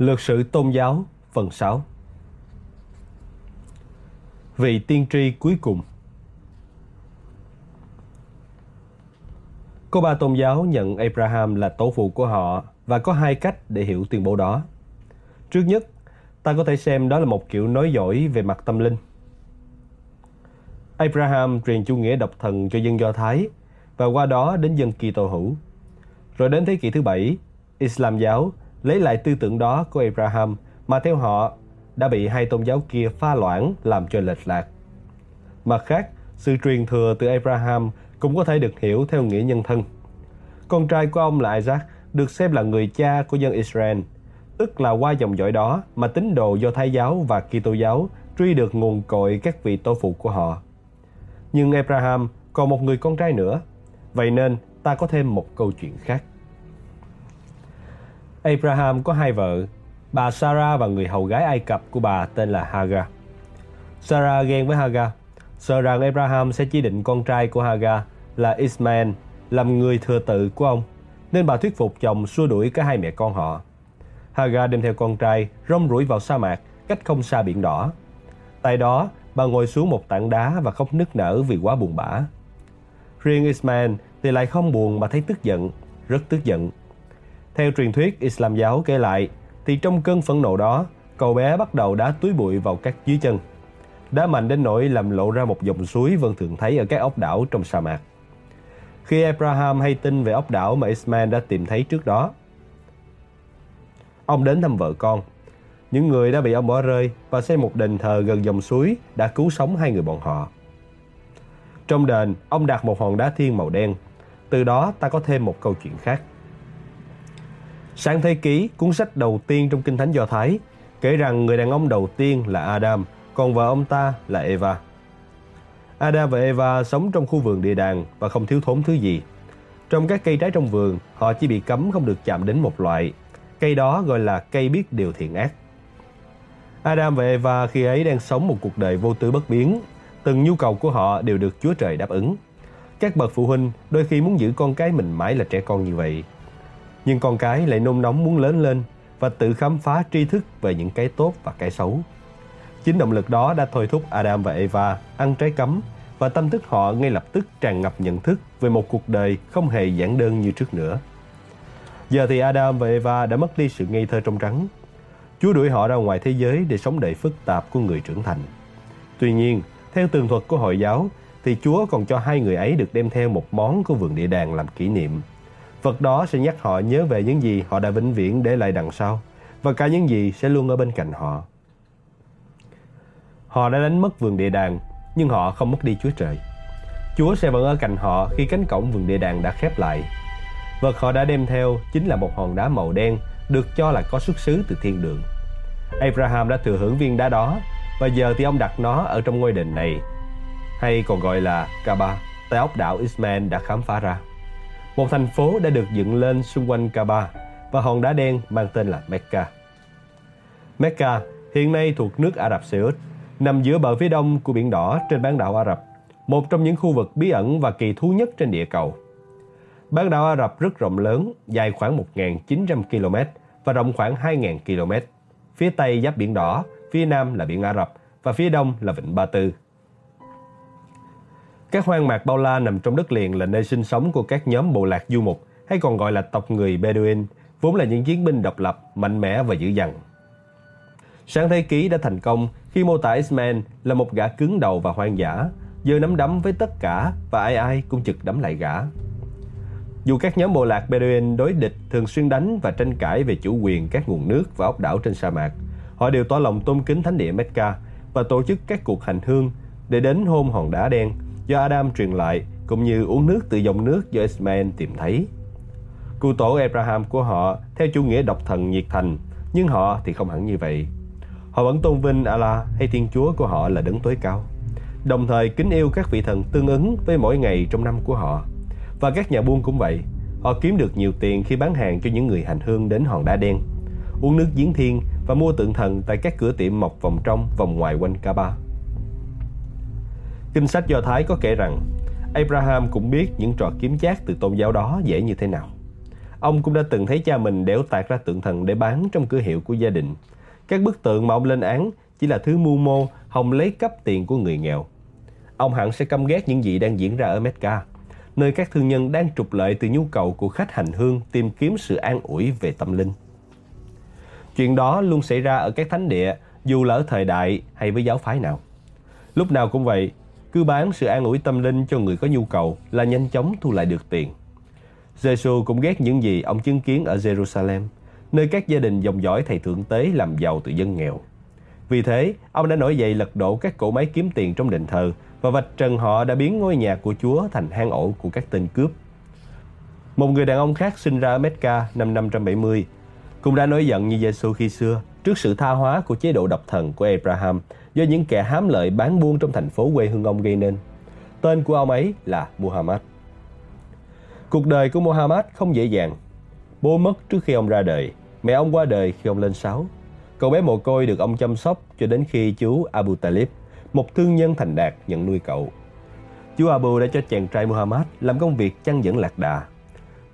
Lược sự tôn giáo phần 6 Vị tiên tri cuối cùng Có ba tôn giáo nhận Abraham là tổ phụ của họ và có hai cách để hiểu tuyên bố đó. Trước nhất, ta có thể xem đó là một kiểu nói dối về mặt tâm linh. Abraham truyền chủ nghĩa độc thần cho dân Do Thái và qua đó đến dân Kitô hữu. Rồi đến thế kỷ thứ bảy, Islam giáo lấy lại tư tưởng đó của Abraham mà theo họ đã bị hai tôn giáo kia pha loãng làm cho lệch lạc. Mặt khác, sự truyền thừa từ Abraham cũng có thể được hiểu theo nghĩa nhân thân. Con trai của ông là Isaac được xem là người cha của dân Israel, tức là qua dòng dõi đó mà tín đồ do Thái giáo và Kitô giáo truy được nguồn cội các vị tổ phụ của họ. Nhưng Abraham còn một người con trai nữa, vậy nên ta có thêm một câu chuyện khác. Abraham có hai vợ, bà Sarah và người hầu gái Ai Cập của bà tên là Hagar. Sarah ghen với Hagar, sợ rằng Abraham sẽ chỉ định con trai của Hagar là Ishmael làm người thừa tự của ông, nên bà thuyết phục chồng xua đuổi cả hai mẹ con họ. Hagar đem theo con trai rong ruổi vào sa mạc cách không xa biển đỏ. Tại đó, bà ngồi xuống một tảng đá và khóc nức nở vì quá buồn bã. Riêng Ismail thì lại không buồn mà thấy tức giận, rất tức giận. Theo truyền thuyết Islam giáo kể lại, thì trong cơn phẫn nộ đó, cậu bé bắt đầu đá túi bụi vào các dưới chân. Đá mạnh đến nỗi làm lộ ra một dòng suối vân thường thấy ở các ốc đảo trong sa mạc. Khi Abraham hay tin về ốc đảo mà Ismail đã tìm thấy trước đó, ông đến thăm vợ con. Những người đã bị ông bỏ rơi và xây một đền thờ gần dòng suối đã cứu sống hai người bọn họ. Trong đền, ông đặt một hòn đá thiên màu đen. Từ đó ta có thêm một câu chuyện khác. Sáng thế ký, cuốn sách đầu tiên trong Kinh Thánh Do Thái, kể rằng người đàn ông đầu tiên là Adam, còn vợ ông ta là Eva. Adam và Eva sống trong khu vườn địa đàng và không thiếu thốn thứ gì. Trong các cây trái trong vườn, họ chỉ bị cấm không được chạm đến một loại. Cây đó gọi là cây biết điều thiện ác. Adam và Eva khi ấy đang sống một cuộc đời vô tư bất biến. Từng nhu cầu của họ đều được Chúa Trời đáp ứng. Các bậc phụ huynh đôi khi muốn giữ con cái mình mãi là trẻ con như vậy. Nhưng con cái lại nôn nóng muốn lớn lên và tự khám phá tri thức về những cái tốt và cái xấu. Chính động lực đó đã thôi thúc Adam và Eva ăn trái cấm và tâm thức họ ngay lập tức tràn ngập nhận thức về một cuộc đời không hề giản đơn như trước nữa. Giờ thì Adam và Eva đã mất đi sự ngây thơ trong trắng. Chúa đuổi họ ra ngoài thế giới để sống đầy phức tạp của người trưởng thành. Tuy nhiên, theo tường thuật của Hội giáo, thì Chúa còn cho hai người ấy được đem theo một món của vườn địa đàng làm kỷ niệm. Vật đó sẽ nhắc họ nhớ về những gì họ đã vĩnh viễn để lại đằng sau và cả những gì sẽ luôn ở bên cạnh họ. Họ đã đánh mất vườn địa đàng, nhưng họ không mất đi Chúa Trời. Chúa sẽ vẫn ở cạnh họ khi cánh cổng vườn địa đàng đã khép lại. Vật họ đã đem theo chính là một hòn đá màu đen được cho là có xuất xứ từ thiên đường. Abraham đã thừa hưởng viên đá đó và giờ thì ông đặt nó ở trong ngôi đền này hay còn gọi là Kaaba tại ốc đảo Ismail đã khám phá ra. Một thành phố đã được dựng lên xung quanh Kaaba và hòn đá đen mang tên là Mecca. Mecca hiện nay thuộc nước Ả Rập Xê Út nằm giữa bờ phía đông của biển đỏ trên bán đảo Ả Rập, một trong những khu vực bí ẩn và kỳ thú nhất trên địa cầu. Bán đảo Ả Rập rất rộng lớn, dài khoảng 1.900 km và rộng khoảng 2.000 km. Phía Tây giáp biển đỏ, phía Nam là biển Ả Rập và phía Đông là vịnh Ba Tư. Các hoang mạc bao la nằm trong đất liền là nơi sinh sống của các nhóm bộ lạc du mục hay còn gọi là tộc người Bedouin, vốn là những chiến binh độc lập, mạnh mẽ và dữ dằn. Sáng thế ký đã thành công khi mô tả Ismail là một gã cứng đầu và hoang dã, giờ nắm đấm với tất cả và ai ai cũng trực đấm lại gã. Dù các nhóm bộ lạc Bedouin đối địch thường xuyên đánh và tranh cãi về chủ quyền các nguồn nước và ốc đảo trên sa mạc, họ đều tỏ lòng tôn kính thánh địa Mecca và tổ chức các cuộc hành hương để đến hôn hòn đá đen do Adam truyền lại cũng như uống nước từ dòng nước do Ismail tìm thấy. Cụ tổ Abraham của họ theo chủ nghĩa độc thần nhiệt thành, nhưng họ thì không hẳn như vậy. Họ vẫn tôn vinh Allah hay Thiên Chúa của họ là đấng tối cao, đồng thời kính yêu các vị thần tương ứng với mỗi ngày trong năm của họ. Và các nhà buôn cũng vậy, họ kiếm được nhiều tiền khi bán hàng cho những người hành hương đến hòn đá đen, uống nước giếng thiên và mua tượng thần tại các cửa tiệm mọc vòng trong vòng ngoài quanh Kaaba. Kinh sách Do Thái có kể rằng Abraham cũng biết những trò kiếm chác từ tôn giáo đó dễ như thế nào. Ông cũng đã từng thấy cha mình đẽo tạc ra tượng thần để bán trong cửa hiệu của gia đình. Các bức tượng mà ông lên án chỉ là thứ mưu mô hòng lấy cắp tiền của người nghèo. Ông hẳn sẽ căm ghét những gì đang diễn ra ở Mecca, nơi các thương nhân đang trục lợi từ nhu cầu của khách hành hương tìm kiếm sự an ủi về tâm linh. Chuyện đó luôn xảy ra ở các thánh địa, dù là ở thời đại hay với giáo phái nào. Lúc nào cũng vậy, cứ bán sự an ủi tâm linh cho người có nhu cầu là nhanh chóng thu lại được tiền. Giêsu cũng ghét những gì ông chứng kiến ở Jerusalem, nơi các gia đình dòng dõi thầy thượng tế làm giàu từ dân nghèo. Vì thế, ông đã nổi dậy lật đổ các cỗ máy kiếm tiền trong đền thờ và vạch trần họ đã biến ngôi nhà của Chúa thành hang ổ của các tên cướp. Một người đàn ông khác sinh ra ở Mecca năm 570 cũng đã nổi giận như Giêsu khi xưa trước sự tha hóa của chế độ độc thần của Abraham do những kẻ hám lợi bán buôn trong thành phố quê hương ông gây nên. Tên của ông ấy là Muhammad. Cuộc đời của Muhammad không dễ dàng. Bố mất trước khi ông ra đời, mẹ ông qua đời khi ông lên 6. Cậu bé mồ côi được ông chăm sóc cho đến khi chú Abu Talib, một thương nhân thành đạt nhận nuôi cậu. Chú Abu đã cho chàng trai Muhammad làm công việc chăn dẫn lạc đà.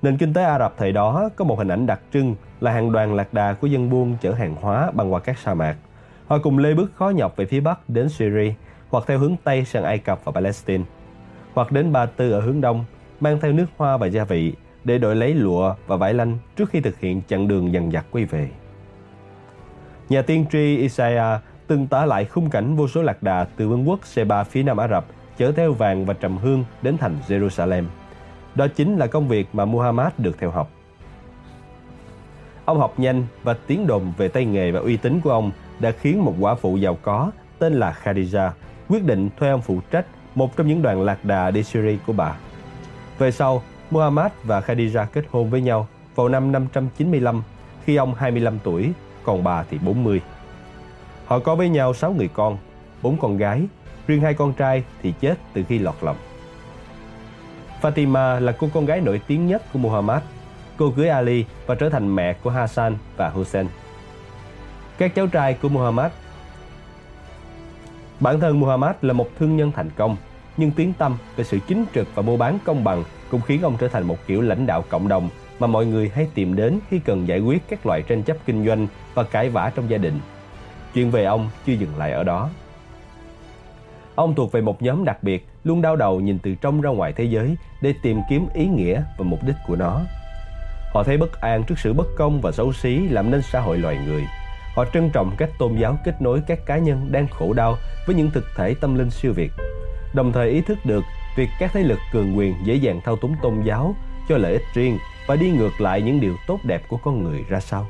Nền kinh tế Ả Rập thời đó có một hình ảnh đặc trưng là hàng đoàn lạc đà của dân buôn chở hàng hóa băng qua các sa mạc. Họ cùng lê bước khó nhọc về phía bắc đến Syria hoặc theo hướng Tây sang Ai Cập và Palestine, hoặc đến Ba Tư ở hướng Đông, mang theo nước hoa và gia vị để đổi lấy lụa và vải lanh trước khi thực hiện chặng đường dằn dặt quay về. Nhà tiên tri Isaiah từng tả lại khung cảnh vô số lạc đà từ vương quốc Seba phía nam Ả Rập chở theo vàng và trầm hương đến thành Jerusalem. Đó chính là công việc mà Muhammad được theo học. Ông học nhanh và tiếng đồn về tay nghề và uy tín của ông đã khiến một quả phụ giàu có tên là Khadija quyết định thuê ông phụ trách một trong những đoàn lạc đà đi Syria của bà. Về sau, Muhammad và Khadija kết hôn với nhau vào năm 595 khi ông 25 tuổi, còn bà thì 40. Họ có với nhau 6 người con, 4 con gái, riêng hai con trai thì chết từ khi lọt lòng. Fatima là cô con gái nổi tiếng nhất của Muhammad. Cô cưới Ali và trở thành mẹ của Hassan và Hussein. Các cháu trai của Muhammad Bản thân Muhammad là một thương nhân thành công, nhưng tiếng tâm về sự chính trực và mua bán công bằng cũng khiến ông trở thành một kiểu lãnh đạo cộng đồng mà mọi người hay tìm đến khi cần giải quyết các loại tranh chấp kinh doanh và cãi vã trong gia đình. Chuyện về ông chưa dừng lại ở đó. Ông thuộc về một nhóm đặc biệt luôn đau đầu nhìn từ trong ra ngoài thế giới để tìm kiếm ý nghĩa và mục đích của nó. Họ thấy bất an trước sự bất công và xấu xí làm nên xã hội loài người. Họ trân trọng các tôn giáo kết nối các cá nhân đang khổ đau với những thực thể tâm linh siêu việt, đồng thời ý thức được việc các thế lực cường quyền dễ dàng thao túng tôn giáo cho lợi ích riêng và đi ngược lại những điều tốt đẹp của con người ra sao.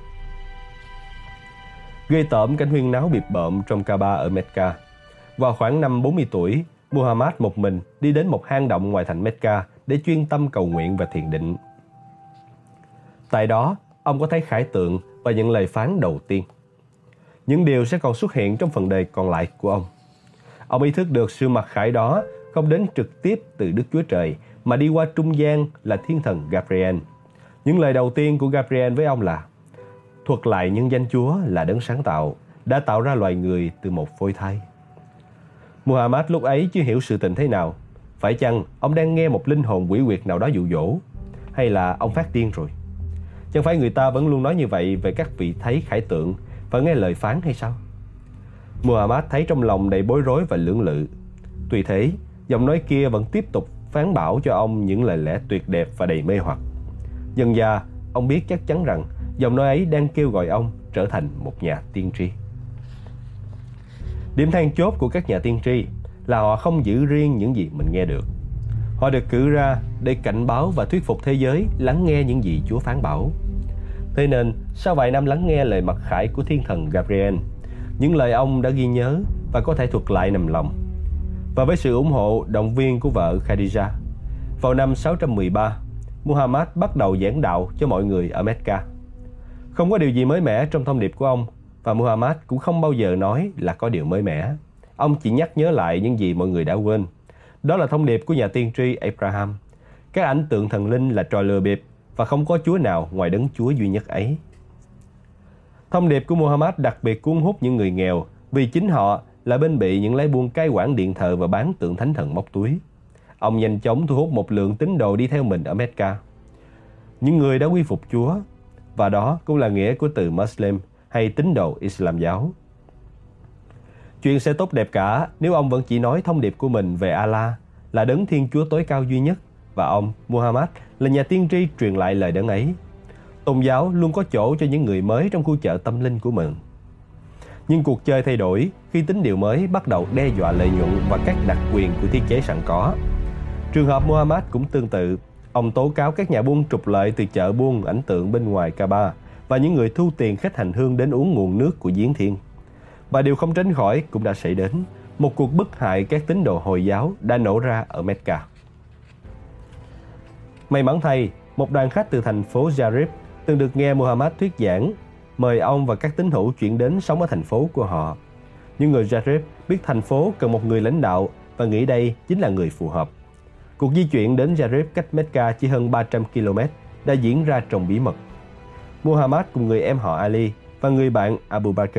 Gây tởm cảnh huyên náo bịp bợm trong Kaaba ở Mecca. Vào khoảng năm 40 tuổi, Muhammad một mình đi đến một hang động ngoài thành Mecca để chuyên tâm cầu nguyện và thiền định. Tại đó, ông có thấy khải tượng và những lời phán đầu tiên. Những điều sẽ còn xuất hiện trong phần đời còn lại của ông. Ông ý thức được sự mặc khải đó không đến trực tiếp từ Đức Chúa Trời mà đi qua trung gian là thiên thần Gabriel. Những lời đầu tiên của Gabriel với ông là thuật lại nhân danh Chúa là đấng sáng tạo, đã tạo ra loài người từ một phôi thai. Muhammad lúc ấy chưa hiểu sự tình thế nào. Phải chăng ông đang nghe một linh hồn quỷ quyệt nào đó dụ dỗ? Hay là ông phát điên rồi? Chẳng phải người ta vẫn luôn nói như vậy về các vị thấy khải tượng và nghe lời phán hay sao? Muhammad thấy trong lòng đầy bối rối và lưỡng lự. Tuy thế, giọng nói kia vẫn tiếp tục phán bảo cho ông những lời lẽ tuyệt đẹp và đầy mê hoặc. Dần dà, ông biết chắc chắn rằng giọng nói ấy đang kêu gọi ông trở thành một nhà tiên tri. Điểm then chốt của các nhà tiên tri là họ không giữ riêng những gì mình nghe được. Họ được cử ra để cảnh báo và thuyết phục thế giới lắng nghe những gì Chúa phán bảo. Thế nên, sau vài năm lắng nghe lời mặc khải của thiên thần Gabriel, những lời ông đã ghi nhớ và có thể thuật lại nằm lòng. Và với sự ủng hộ, động viên của vợ Khadija, vào năm 613, Muhammad bắt đầu giảng đạo cho mọi người ở Mecca. Không có điều gì mới mẻ trong thông điệp của ông và Muhammad cũng không bao giờ nói là có điều mới mẻ. Ông chỉ nhắc nhớ lại những gì mọi người đã quên. Đó là thông điệp của nhà tiên tri Abraham. Các ảnh tượng thần linh là trò lừa bịp và không có Chúa nào ngoài đấng Chúa duy nhất ấy. Thông điệp của Muhammad đặc biệt cuốn hút những người nghèo vì chính họ là bên bị những lái buôn cai quản điện thờ và bán tượng thánh thần móc túi. Ông nhanh chóng thu hút một lượng tín đồ đi theo mình ở Mecca. những người đã quy phục Chúa, và đó cũng là nghĩa của từ Muslim hay tín đồ Islam giáo. Chuyện sẽ tốt đẹp cả nếu ông vẫn chỉ nói thông điệp của mình về Allah là đấng Thiên Chúa tối cao duy nhất và ông Muhammad là nhà tiên tri truyền lại lời đấng ấy. Tôn giáo luôn có chỗ cho những người mới trong khu chợ tâm linh của mình. Nhưng cuộc chơi thay đổi khi tính điều mới bắt đầu đe dọa lợi nhuận và các đặc quyền của thiết chế sẵn có. Trường hợp Muhammad cũng tương tự. Ông tố cáo các nhà buôn trục lợi từ chợ buôn ảnh tượng bên ngoài Kaaba và những người thu tiền khách hành hương đến uống nguồn nước của giếng thiên. Và điều không tránh khỏi cũng đã xảy đến. Một cuộc bức hại các tín đồ Hồi giáo đã nổ ra ở Mecca. May mắn thay, một đoàn khách từ thành phố Jarib từng được nghe Muhammad thuyết giảng, mời ông và các tín hữu chuyển đến sống ở thành phố của họ. Nhưng người Jarib biết thành phố cần một người lãnh đạo và nghĩ đây chính là người phù hợp. Cuộc di chuyển đến Jarib cách Mecca chỉ hơn 300 km đã diễn ra trong bí mật. Muhammad cùng người em họ Ali và người bạn Abu Bakr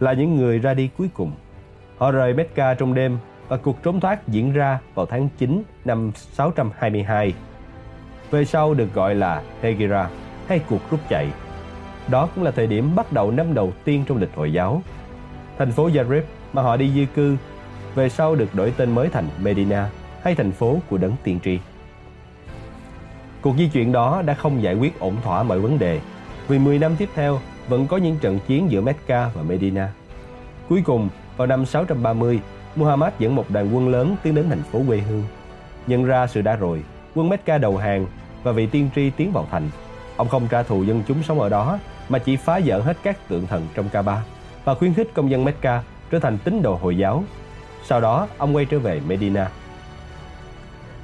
là những người ra đi cuối cùng. Họ rời Mecca trong đêm và cuộc trốn thoát diễn ra vào tháng 9 năm 622 về sau được gọi là Hegira hay cuộc rút chạy. Đó cũng là thời điểm bắt đầu năm đầu tiên trong lịch Hồi giáo. Thành phố Yarib mà họ đi di cư về sau được đổi tên mới thành Medina hay thành phố của đấng tiên tri. Cuộc di chuyển đó đã không giải quyết ổn thỏa mọi vấn đề vì 10 năm tiếp theo vẫn có những trận chiến giữa Mecca và Medina. Cuối cùng, vào năm 630, Muhammad dẫn một đoàn quân lớn tiến đến thành phố quê hương. Nhận ra sự đã rồi, quân Mecca đầu hàng và vị tiên tri tiến vào thành. Ông không trả thù dân chúng sống ở đó mà chỉ phá vỡ hết các tượng thần trong Kaaba và khuyến khích công dân Mecca trở thành tín đồ Hồi giáo. Sau đó, ông quay trở về Medina.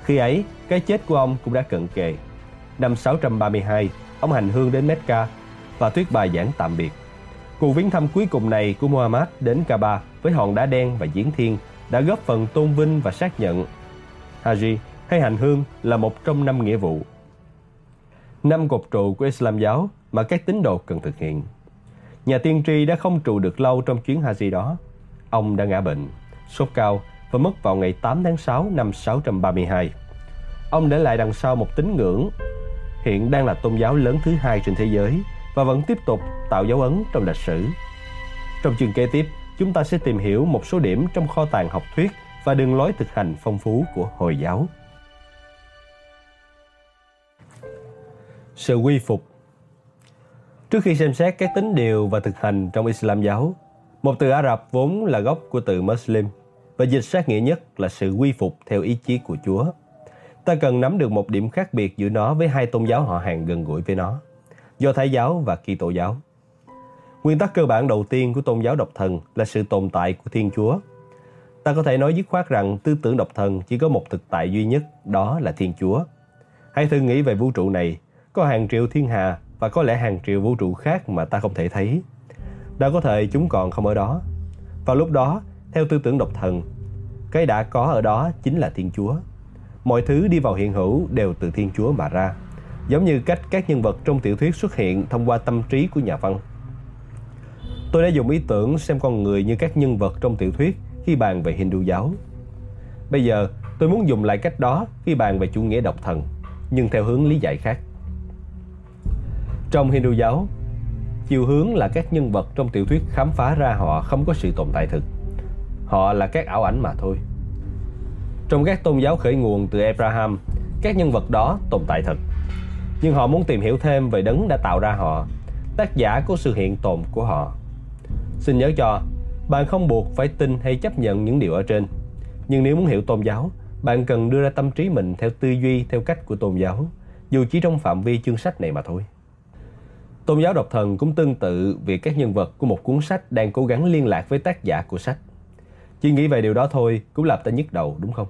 Khi ấy, cái chết của ông cũng đã cận kề. Năm 632, ông hành hương đến Mecca và thuyết bài giảng tạm biệt. Cuộc viếng thăm cuối cùng này của Muhammad đến Kaaba với hòn đá đen và giếng thiên đã góp phần tôn vinh và xác nhận Haji hay hành hương là một trong năm nghĩa vụ. Năm cột trụ của Islam giáo mà các tín đồ cần thực hiện. Nhà tiên tri đã không trụ được lâu trong chuyến Haji đó. Ông đã ngã bệnh, sốt cao và mất vào ngày 8 tháng 6 năm 632. Ông để lại đằng sau một tín ngưỡng hiện đang là tôn giáo lớn thứ hai trên thế giới và vẫn tiếp tục tạo dấu ấn trong lịch sử. Trong chương kế tiếp, chúng ta sẽ tìm hiểu một số điểm trong kho tàng học thuyết và đường lối thực hành phong phú của Hồi giáo. Sự quy phục Trước khi xem xét các tính điều và thực hành trong Islam giáo, một từ Ả Rập vốn là gốc của từ Muslim và dịch sát nghĩa nhất là sự quy phục theo ý chí của Chúa. Ta cần nắm được một điểm khác biệt giữa nó với hai tôn giáo họ hàng gần gũi với nó, Do Thái giáo và Kitô giáo. Nguyên tắc cơ bản đầu tiên của tôn giáo độc thần là sự tồn tại của Thiên Chúa. Ta có thể nói dứt khoát rằng tư tưởng độc thần chỉ có một thực tại duy nhất, đó là Thiên Chúa. Hãy thử nghĩ về vũ trụ này có hàng triệu thiên hà và có lẽ hàng triệu vũ trụ khác mà ta không thể thấy. Đã có thể chúng còn không ở đó. Vào lúc đó, theo tư tưởng độc thần, cái đã có ở đó chính là Thiên Chúa. Mọi thứ đi vào hiện hữu đều từ Thiên Chúa mà ra, giống như cách các nhân vật trong tiểu thuyết xuất hiện thông qua tâm trí của nhà văn. Tôi đã dùng ý tưởng xem con người như các nhân vật trong tiểu thuyết khi bàn về Hindu giáo. Bây giờ, tôi muốn dùng lại cách đó khi bàn về chủ nghĩa độc thần, nhưng theo hướng lý giải khác. Trong Hindu giáo, chiều hướng là các nhân vật trong tiểu thuyết khám phá ra họ không có sự tồn tại thực. Họ là các ảo ảnh mà thôi. Trong các tôn giáo khởi nguồn từ Abraham, các nhân vật đó tồn tại thật. Nhưng họ muốn tìm hiểu thêm về đấng đã tạo ra họ, tác giả của sự hiện tồn của họ. Xin nhớ cho, bạn không buộc phải tin hay chấp nhận những điều ở trên. Nhưng nếu muốn hiểu tôn giáo, bạn cần đưa ra tâm trí mình theo tư duy theo cách của tôn giáo, dù chỉ trong phạm vi chương sách này mà thôi. Tôn giáo độc thần cũng tương tự việc các nhân vật của một cuốn sách đang cố gắng liên lạc với tác giả của sách. Chỉ nghĩ về điều đó thôi cũng làm ta nhức đầu đúng không?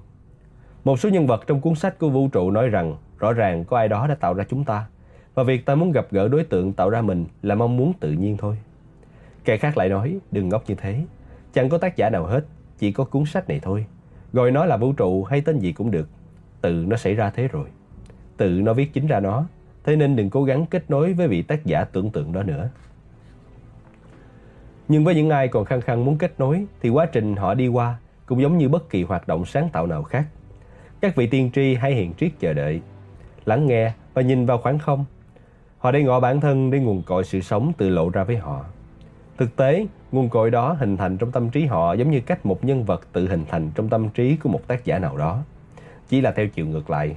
Một số nhân vật trong cuốn sách của vũ trụ nói rằng rõ ràng có ai đó đã tạo ra chúng ta và việc ta muốn gặp gỡ đối tượng tạo ra mình là mong muốn tự nhiên thôi. Kẻ khác lại nói đừng ngốc như thế. Chẳng có tác giả nào hết, chỉ có cuốn sách này thôi. Gọi nó là vũ trụ hay tên gì cũng được. Tự nó xảy ra thế rồi. Tự nó viết chính ra nó thế nên đừng cố gắng kết nối với vị tác giả tưởng tượng đó nữa. Nhưng với những ai còn khăng khăng muốn kết nối thì quá trình họ đi qua cũng giống như bất kỳ hoạt động sáng tạo nào khác. Các vị tiên tri hay hiền triết chờ đợi, lắng nghe và nhìn vào khoảng không, Họ đi ngọ bản thân để nguồn cội sự sống tự lộ ra với họ. Thực tế, nguồn cội đó hình thành trong tâm trí họ giống như cách một nhân vật tự hình thành trong tâm trí của một tác giả nào đó. Chỉ là theo chiều ngược lại.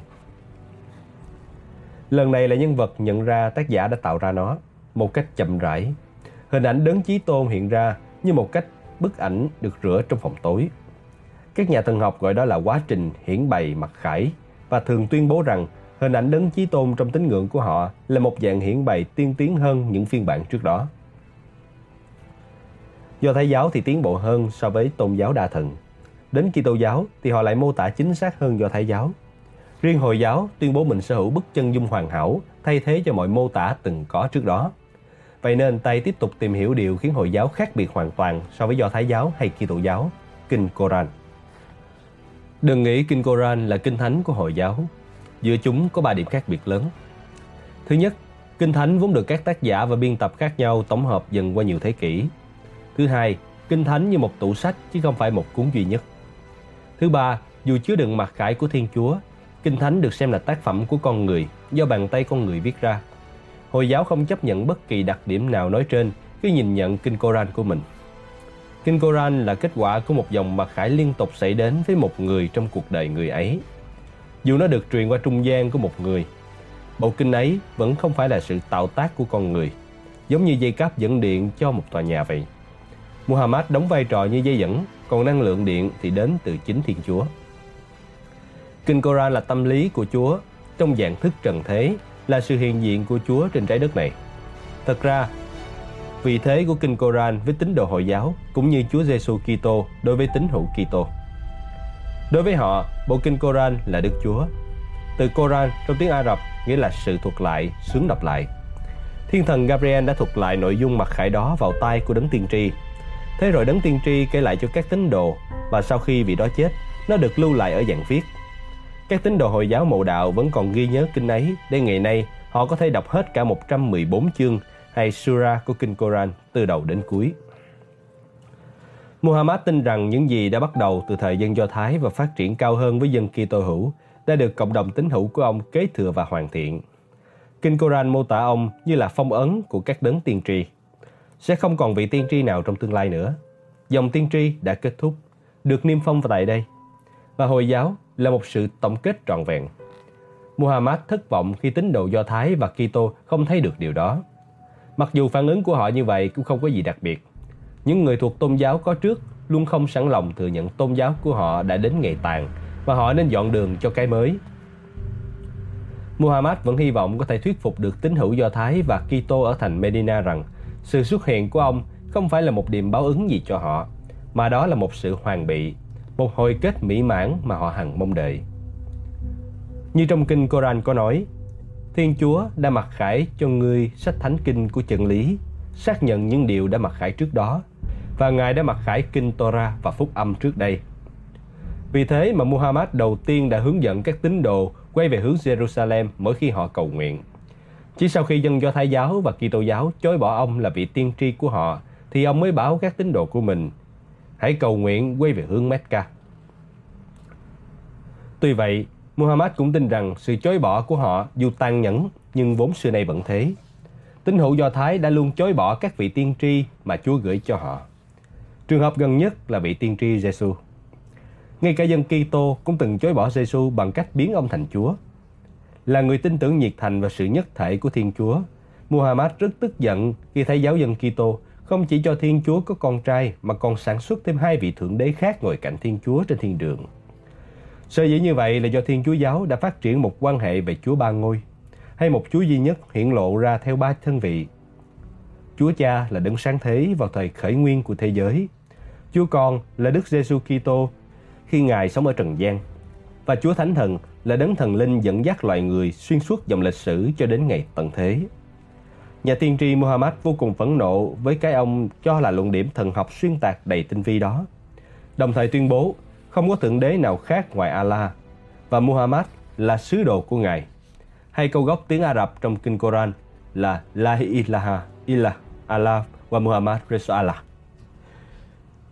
Lần này là nhân vật nhận ra tác giả đã tạo ra nó một cách chậm rãi. Hình ảnh đấng chí tôn hiện ra như một cách bức ảnh được rửa trong phòng tối. Các nhà thần học gọi đó là quá trình hiển bày mặt khải và thường tuyên bố rằng hình ảnh đấng chí tôn trong tín ngưỡng của họ là một dạng hiển bày tiên tiến hơn những phiên bản trước đó. Do Thái giáo thì tiến bộ hơn so với tôn giáo đa thần. Đến Kitô giáo thì họ lại mô tả chính xác hơn do Thái giáo. Riêng Hồi giáo tuyên bố mình sở hữu bức chân dung hoàn hảo thay thế cho mọi mô tả từng có trước đó. Vậy nên Tây tiếp tục tìm hiểu điều khiến Hồi giáo khác biệt hoàn toàn so với do Thái giáo hay Kitô giáo, Kinh Koran. Đừng nghĩ Kinh Koran là kinh thánh của Hồi giáo. Giữa chúng có ba điểm khác biệt lớn. Thứ nhất, Kinh Thánh vốn được các tác giả và biên tập khác nhau tổng hợp dần qua nhiều thế kỷ. Thứ hai, Kinh Thánh như một tủ sách chứ không phải một cuốn duy nhất. Thứ ba, dù chứa đựng mặt khải của Thiên Chúa, Kinh Thánh được xem là tác phẩm của con người do bàn tay con người viết ra. Hồi giáo không chấp nhận bất kỳ đặc điểm nào nói trên khi nhìn nhận Kinh Koran của mình. Kinh Koran là kết quả của một dòng mặc khải liên tục xảy đến với một người trong cuộc đời người ấy. Dù nó được truyền qua trung gian của một người, bộ kinh ấy vẫn không phải là sự tạo tác của con người, giống như dây cáp dẫn điện cho một tòa nhà vậy. Muhammad đóng vai trò như dây dẫn, còn năng lượng điện thì đến từ chính Thiên Chúa. Kinh Koran là tâm lý của Chúa trong dạng thức trần thế, là sự hiện diện của Chúa trên trái đất này. Thật ra, vị thế của Kinh Koran với tín đồ Hồi giáo cũng như Chúa Giêsu Kitô đối với tín hữu Kitô. Đối với họ, bộ Kinh Koran là Đức Chúa. Từ Koran trong tiếng Ả Rập nghĩa là sự thuật lại, sướng đọc lại. Thiên thần Gabriel đã thuật lại nội dung mặc khải đó vào tay của đấng tiên tri. Thế rồi đấng tiên tri kể lại cho các tín đồ và sau khi vị đó chết, nó được lưu lại ở dạng viết. Các tín đồ Hồi giáo mộ đạo vẫn còn ghi nhớ kinh ấy đến ngày nay họ có thể đọc hết cả 114 chương hay Surah của kinh Koran từ đầu đến cuối. Muhammad tin rằng những gì đã bắt đầu từ thời dân Do Thái và phát triển cao hơn với dân Kitô hữu đã được cộng đồng tín hữu của ông kế thừa và hoàn thiện. Kinh Koran mô tả ông như là phong ấn của các đấng tiên tri. Sẽ không còn vị tiên tri nào trong tương lai nữa. Dòng tiên tri đã kết thúc, được niêm phong tại đây. Và Hồi giáo là một sự tổng kết trọn vẹn. Muhammad thất vọng khi tín đồ Do Thái và Kitô không thấy được điều đó. Mặc dù phản ứng của họ như vậy cũng không có gì đặc biệt. Những người thuộc tôn giáo có trước luôn không sẵn lòng thừa nhận tôn giáo của họ đã đến ngày tàn và họ nên dọn đường cho cái mới. Muhammad vẫn hy vọng có thể thuyết phục được tín hữu Do Thái và Kitô ở thành Medina rằng sự xuất hiện của ông không phải là một điểm báo ứng gì cho họ, mà đó là một sự hoàn bị, một hồi kết mỹ mãn mà họ hằng mong đợi. Như trong kinh Koran có nói, Thiên Chúa đã mặc khải cho ngươi sách thánh kinh của chân lý, xác nhận những điều đã mặc khải trước đó, và Ngài đã mặc khải kinh Torah và phúc âm trước đây. Vì thế mà Muhammad đầu tiên đã hướng dẫn các tín đồ quay về hướng Jerusalem mỗi khi họ cầu nguyện. Chỉ sau khi dân Do Thái giáo và Kitô giáo chối bỏ ông là vị tiên tri của họ, thì ông mới bảo các tín đồ của mình, hãy cầu nguyện quay về hướng Mecca. Tuy vậy, Muhammad cũng tin rằng sự chối bỏ của họ dù tàn nhẫn nhưng vốn xưa nay vẫn thế. Tín hữu Do Thái đã luôn chối bỏ các vị tiên tri mà Chúa gửi cho họ. Trường hợp gần nhất là vị tiên tri Giêsu. Ngay cả dân Kitô cũng từng chối bỏ Giêsu bằng cách biến ông thành Chúa. Là người tin tưởng nhiệt thành vào sự nhất thể của Thiên Chúa, Muhammad rất tức giận khi thấy giáo dân Kitô không chỉ cho Thiên Chúa có con trai mà còn sản xuất thêm hai vị thượng đế khác ngồi cạnh Thiên Chúa trên thiên đường. Sở dĩ như vậy là do Thiên Chúa Giáo đã phát triển một quan hệ về Chúa Ba Ngôi, hay một Chúa duy nhất hiện lộ ra theo ba thân vị. Chúa Cha là đấng sáng thế vào thời khởi nguyên của thế giới. Chúa Con là Đức Giêsu Kitô khi Ngài sống ở trần gian. Và Chúa Thánh Thần là đấng thần linh dẫn dắt loài người xuyên suốt dòng lịch sử cho đến ngày tận thế. Nhà tiên tri Muhammad vô cùng phẫn nộ với cái ông cho là luận điểm thần học xuyên tạc đầy tinh vi đó. Đồng thời tuyên bố không có thượng đế nào khác ngoài Allah và Muhammad là sứ đồ của Ngài. Hay câu gốc tiếng Ả Rập trong kinh Koran là La ilaha illa Allah và Muhammad Rasulullah.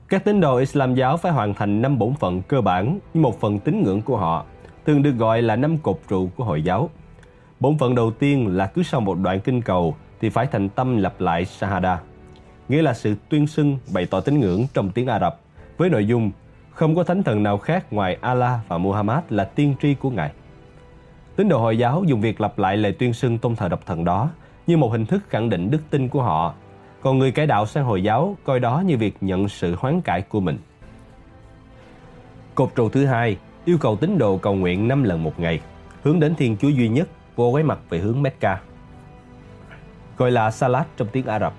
Các tín đồ Islam giáo phải hoàn thành năm bổn phận cơ bản như một phần tín ngưỡng của họ, thường được gọi là năm cột trụ của Hồi giáo. Bổn phận đầu tiên là cứ sau một đoạn kinh cầu thì phải thành tâm lặp lại Shahada, nghĩa là sự tuyên xưng bày tỏ tín ngưỡng trong tiếng Ả Rập với nội dung không có thánh thần nào khác ngoài Allah và Muhammad là tiên tri của Ngài. Tín đồ Hồi giáo dùng việc lặp lại lời tuyên xưng tôn thờ độc thần đó như một hình thức khẳng định đức tin của họ, còn người cải đạo sang Hồi giáo coi đó như việc nhận sự hoán cải của mình. Cột trụ thứ hai yêu cầu tín đồ cầu nguyện 5 lần một ngày, hướng đến Thiên Chúa duy nhất, vô quái mặt về hướng Mecca. Gọi là Salat trong tiếng Ả Rập.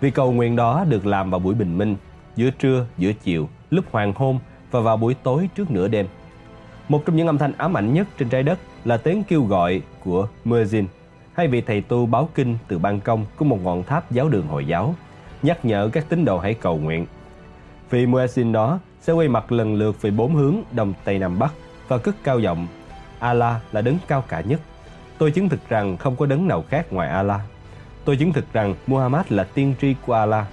Vì cầu nguyện đó được làm vào buổi bình minh, giữa trưa, giữa chiều, lúc hoàng hôn và vào buổi tối trước nửa đêm. Một trong những âm thanh ám ảnh nhất trên trái đất là tiếng kêu gọi của Muezzin, hay vị thầy tu báo kinh từ ban công của một ngọn tháp giáo đường Hồi giáo, nhắc nhở các tín đồ hãy cầu nguyện. Vị Muezzin đó sẽ quay mặt lần lượt về bốn hướng đông tây nam bắc và cất cao giọng Allah là đấng cao cả nhất. Tôi chứng thực rằng không có đấng nào khác ngoài Allah. Tôi chứng thực rằng Muhammad là tiên tri của Allah.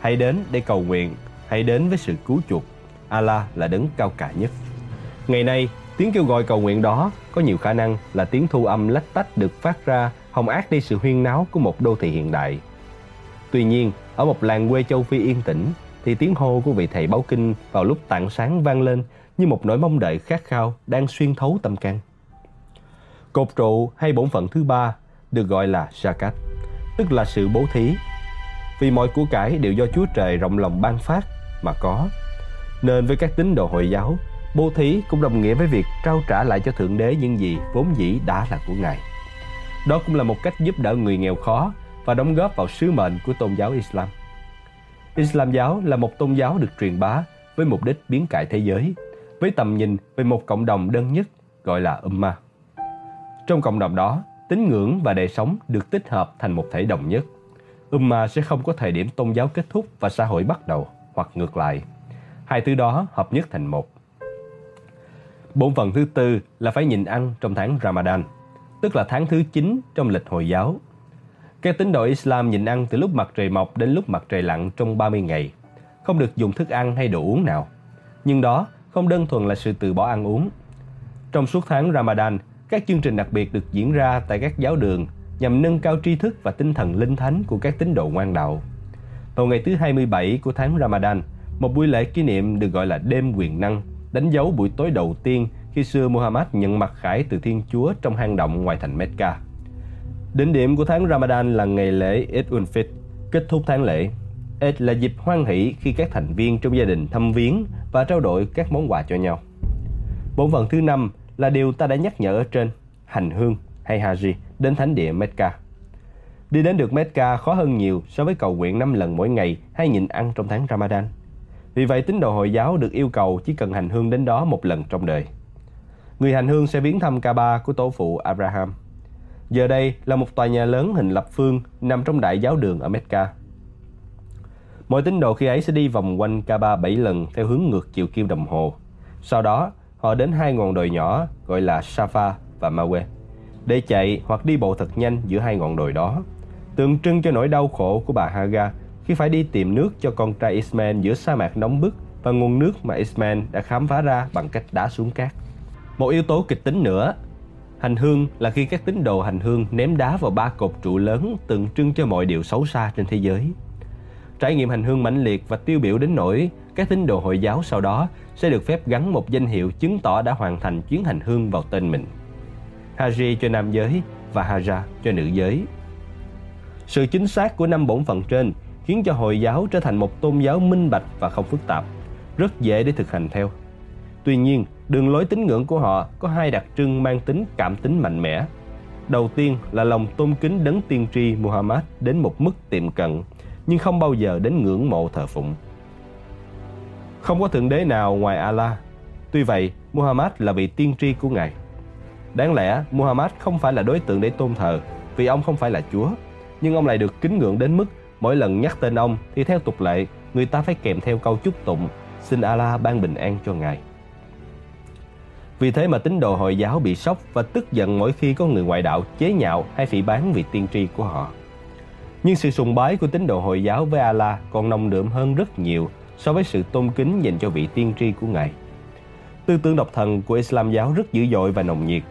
Hãy đến để cầu nguyện, hãy đến với sự cứu chuộc. Allah là đấng cao cả nhất. Ngày nay, tiếng kêu gọi cầu nguyện đó có nhiều khả năng là tiếng thu âm lách tách được phát ra hòng ác đi sự huyên náo của một đô thị hiện đại. Tuy nhiên, ở một làng quê châu Phi yên tĩnh, thì tiếng hô của vị thầy báo kinh vào lúc tảng sáng vang lên như một nỗi mong đợi khát khao đang xuyên thấu tâm can. Cột trụ hay bổn phận thứ ba được gọi là zakat, tức là sự bố thí. Vì mọi của cải đều do Chúa Trời rộng lòng ban phát mà có. Nên với các tín đồ Hồi giáo, bố thí cũng đồng nghĩa với việc trao trả lại cho Thượng Đế những gì vốn dĩ đã là của Ngài. Đó cũng là một cách giúp đỡ người nghèo khó và đóng góp vào sứ mệnh của tôn giáo Islam. Islam giáo là một tôn giáo được truyền bá với mục đích biến cải thế giới, với tầm nhìn về một cộng đồng đơn nhất gọi là Ummah. Trong cộng đồng đó, tín ngưỡng và đời sống được tích hợp thành một thể đồng nhất. Umma sẽ không có thời điểm tôn giáo kết thúc và xã hội bắt đầu, hoặc ngược lại. Hai thứ đó hợp nhất thành một. Bổn phận thứ tư là phải nhịn ăn trong tháng Ramadan, tức là tháng thứ 9 trong lịch Hồi giáo các tín đồ Islam nhịn ăn từ lúc mặt trời mọc đến lúc mặt trời lặn trong 30 ngày, không được dùng thức ăn hay đồ uống nào. Nhưng đó không đơn thuần là sự từ bỏ ăn uống. Trong suốt tháng Ramadan, các chương trình đặc biệt được diễn ra tại các giáo đường nhằm nâng cao tri thức và tinh thần linh thánh của các tín đồ ngoan đạo. Vào ngày thứ 27 của tháng Ramadan, một buổi lễ kỷ niệm được gọi là đêm quyền năng, đánh dấu buổi tối đầu tiên khi xưa Muhammad nhận mặt khải từ Thiên Chúa trong hang động ngoài thành Mecca. Đỉnh điểm của tháng Ramadan là ngày lễ Eid ul-Fitr, kết thúc tháng lễ. Eid là dịp hoan hỷ khi các thành viên trong gia đình thăm viếng và trao đổi các món quà cho nhau. Bổn phận thứ năm là điều ta đã nhắc nhở ở trên, hành hương hay Haji đến thánh địa Mecca. Đi đến được Mecca khó hơn nhiều so với cầu nguyện 5 lần mỗi ngày hay nhịn ăn trong tháng Ramadan. Vì vậy tín đồ Hồi giáo được yêu cầu chỉ cần hành hương đến đó một lần trong đời. Người hành hương sẽ viếng thăm Kaaba của tổ phụ Abraham – Giờ đây là một tòa nhà lớn hình lập phương nằm trong đại giáo đường ở Mecca. Mỗi tín đồ khi ấy sẽ đi vòng quanh Kaaba 7 lần theo hướng ngược chiều kim đồng hồ. Sau đó, họ đến hai ngọn đồi nhỏ gọi là Safa và Mawe để chạy hoặc đi bộ thật nhanh giữa hai ngọn đồi đó, tượng trưng cho nỗi đau khổ của bà Haga khi phải đi tìm nước cho con trai Ismail giữa sa mạc nóng bức và nguồn nước mà Ismail đã khám phá ra bằng cách đá xuống cát. Một yếu tố kịch tính nữa Hành hương là khi các tín đồ hành hương ném đá vào ba cột trụ lớn tượng trưng cho mọi điều xấu xa trên thế giới. Trải nghiệm hành hương mãnh liệt và tiêu biểu đến nỗi các tín đồ Hồi giáo sau đó sẽ được phép gắn một danh hiệu chứng tỏ đã hoàn thành chuyến hành hương vào tên mình. Haji cho nam giới và Hara cho nữ giới. Sự chính xác của năm bổn phận trên khiến cho Hồi giáo trở thành một tôn giáo minh bạch và không phức tạp, rất dễ để thực hành theo. Tuy nhiên, đường lối tín ngưỡng của họ có hai đặc trưng mang tính cảm tính mạnh mẽ. Đầu tiên là lòng tôn kính đấng tiên tri Muhammad đến một mức tiệm cận, nhưng không bao giờ đến ngưỡng mộ thờ phụng. Không có thượng đế nào ngoài Allah. Tuy vậy, Muhammad là vị tiên tri của Ngài. Đáng lẽ Muhammad không phải là đối tượng để tôn thờ vì ông không phải là Chúa, nhưng ông lại được kính ngưỡng đến mức mỗi lần nhắc tên ông thì theo tục lệ người ta phải kèm theo câu chúc tụng xin Allah ban bình an cho Ngài. Vì thế mà tín đồ Hồi giáo bị sốc và tức giận mỗi khi có người ngoại đạo chế nhạo hay phỉ bán vị tiên tri của họ. Nhưng sự sùng bái của tín đồ Hồi giáo với Allah còn nồng đượm hơn rất nhiều so với sự tôn kính dành cho vị tiên tri của Ngài. Tư tưởng độc thần của Islam giáo rất dữ dội và nồng nhiệt,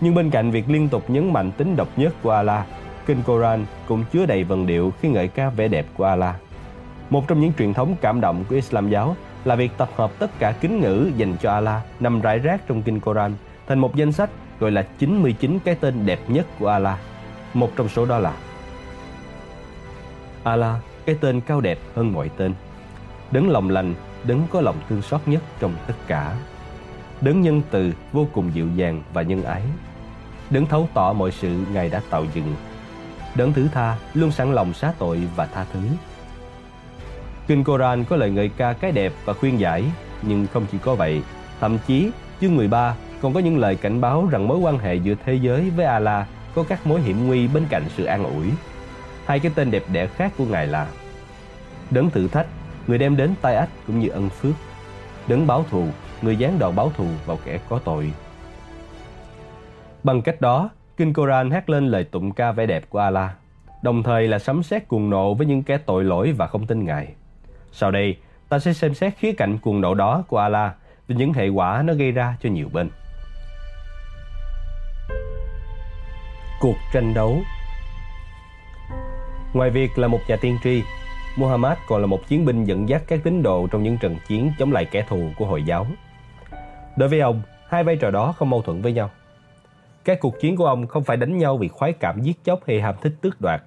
Nhưng bên cạnh việc liên tục nhấn mạnh tính độc nhất của Allah, Kinh Koran cũng chứa đầy vần điệu khi ngợi ca vẻ đẹp của Allah. Một trong những truyền thống cảm động của Islam giáo là việc tập hợp tất cả kính ngữ dành cho Allah nằm rải rác trong Kinh Koran thành một danh sách gọi là 99 cái tên đẹp nhất của Allah. Một trong số đó là Allah, cái tên cao đẹp hơn mọi tên. Đấng lòng lành, đấng có lòng thương xót nhất trong tất cả. Đấng nhân từ vô cùng dịu dàng và nhân ái. Đấng thấu tỏ mọi sự Ngài đã tạo dựng. Đấng thứ tha luôn sẵn lòng xá tội và tha thứ. Kinh Koran có lời ngợi ca cái đẹp và khuyên giải, nhưng không chỉ có vậy, thậm chí chương 13 còn có những lời cảnh báo rằng mối quan hệ giữa thế giới với Allah có các mối hiểm nguy bên cạnh sự an ủi. Hai cái tên đẹp đẽ khác của Ngài là Đấng thử thách, người đem đến tai ách cũng như ân phước. Đấng báo thù, người giáng đòn báo thù vào kẻ có tội. Bằng cách đó, Kinh Koran hát lên lời tụng ca vẻ đẹp của Allah, đồng thời là sấm sét cuồng nộ với những kẻ tội lỗi và không tin Ngài. Sau đây, ta sẽ xem xét khía cạnh cuồng nộ đó của Allah và những hệ quả nó gây ra cho nhiều bên. Cuộc tranh đấu Ngoài việc là một nhà tiên tri, Muhammad còn là một chiến binh dẫn dắt các tín đồ trong những trận chiến chống lại kẻ thù của Hồi giáo. Đối với ông, hai vai trò đó không mâu thuẫn với nhau. Các cuộc chiến của ông không phải đánh nhau vì khoái cảm giết chóc hay ham thích tước đoạt.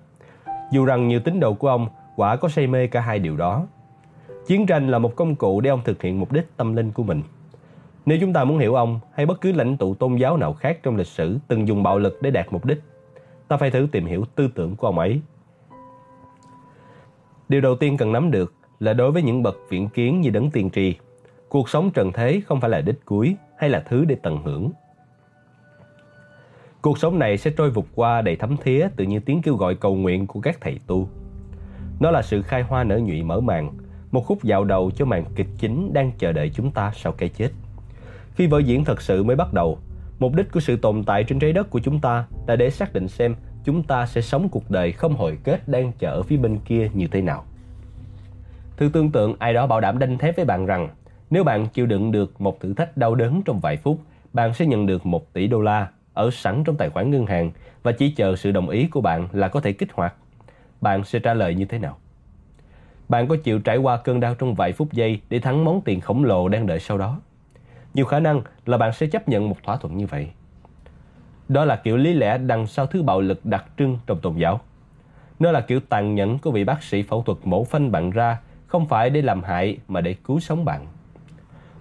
Dù rằng nhiều tín đồ của ông quả có say mê cả hai điều đó. Chiến tranh là một công cụ để ông thực hiện mục đích tâm linh của mình. Nếu chúng ta muốn hiểu ông hay bất cứ lãnh tụ tôn giáo nào khác trong lịch sử từng dùng bạo lực để đạt mục đích, ta phải thử tìm hiểu tư tưởng của ông ấy. Điều đầu tiên cần nắm được là đối với những bậc viễn kiến như đấng tiên tri, cuộc sống trần thế không phải là đích cuối hay là thứ để tận hưởng. Cuộc sống này sẽ trôi vụt qua đầy thấm thía tự như tiếng kêu gọi cầu nguyện của các thầy tu. Nó là sự khai hoa nở nhụy mở màn, một khúc dạo đầu cho màn kịch chính đang chờ đợi chúng ta sau cái chết. Khi vở diễn thật sự mới bắt đầu, mục đích của sự tồn tại trên trái đất của chúng ta là để xác định xem chúng ta sẽ sống cuộc đời không hồi kết đang chờ ở phía bên kia như thế nào. Thử tưởng tượng ai đó bảo đảm đanh thép với bạn rằng nếu bạn chịu đựng được một thử thách đau đớn trong vài phút, bạn sẽ nhận được 1 tỷ đô la ở sẵn trong tài khoản ngân hàng và chỉ chờ sự đồng ý của bạn là có thể kích hoạt. Bạn sẽ trả lời như thế nào? Bạn có chịu trải qua cơn đau trong vài phút giây để thắng món tiền khổng lồ đang đợi sau đó? Nhiều khả năng là bạn sẽ chấp nhận một thỏa thuận như vậy. Đó là kiểu lý lẽ đằng sau thứ bạo lực đặc trưng trong tôn giáo. Nó là kiểu tàn nhẫn của vị bác sĩ phẫu thuật mổ phanh bạn ra không phải để làm hại mà để cứu sống bạn.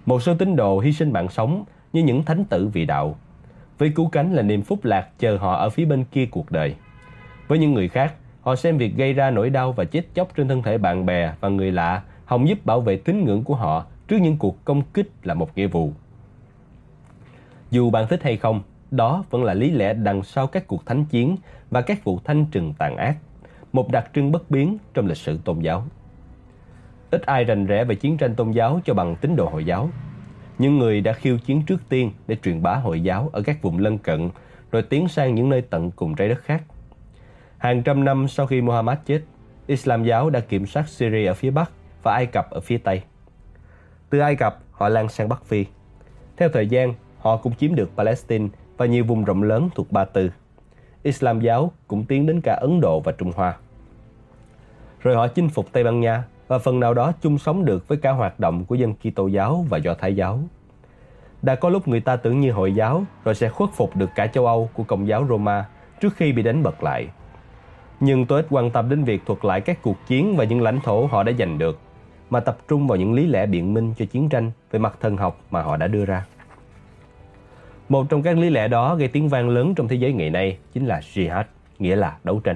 Một số tín đồ hy sinh mạng sống như những thánh tử vị đạo. Với cứu cánh là niềm phúc lạc chờ họ ở phía bên kia cuộc đời. Với những người khác, họ xem việc gây ra nỗi đau và chết chóc trên thân thể bạn bè và người lạ hòng giúp bảo vệ tín ngưỡng của họ trước những cuộc công kích là một nghĩa vụ. Dù bạn thích hay không, đó vẫn là lý lẽ đằng sau các cuộc thánh chiến và các vụ thanh trừng tàn ác, một đặc trưng bất biến trong lịch sử tôn giáo. Ít ai rành rẽ về chiến tranh tôn giáo cho bằng tín đồ Hồi giáo. Những người đã khiêu chiến trước tiên để truyền bá Hồi giáo ở các vùng lân cận, rồi tiến sang những nơi tận cùng trái đất khác. Hàng trăm năm sau khi Muhammad chết, Islam giáo đã kiểm soát Syria ở phía Bắc và Ai Cập ở phía Tây. Từ Ai Cập, họ lan sang Bắc Phi. Theo thời gian, họ cũng chiếm được Palestine và nhiều vùng rộng lớn thuộc Ba Tư. Islam giáo cũng tiến đến cả Ấn Độ và Trung Hoa. Rồi họ chinh phục Tây Ban Nha và phần nào đó chung sống được với cả hoạt động của dân Kitô giáo và Do Thái giáo. Đã có lúc người ta tưởng như Hội giáo rồi sẽ khuất phục được cả châu Âu của Công giáo Roma trước khi bị đánh bật lại. Nhưng tôi ít quan tâm đến việc thuật lại các cuộc chiến và những lãnh thổ họ đã giành được, mà tập trung vào những lý lẽ biện minh cho chiến tranh về mặt thần học mà họ đã đưa ra. Một trong các lý lẽ đó gây tiếng vang lớn trong thế giới ngày nay chính là jihad, nghĩa là đấu tranh.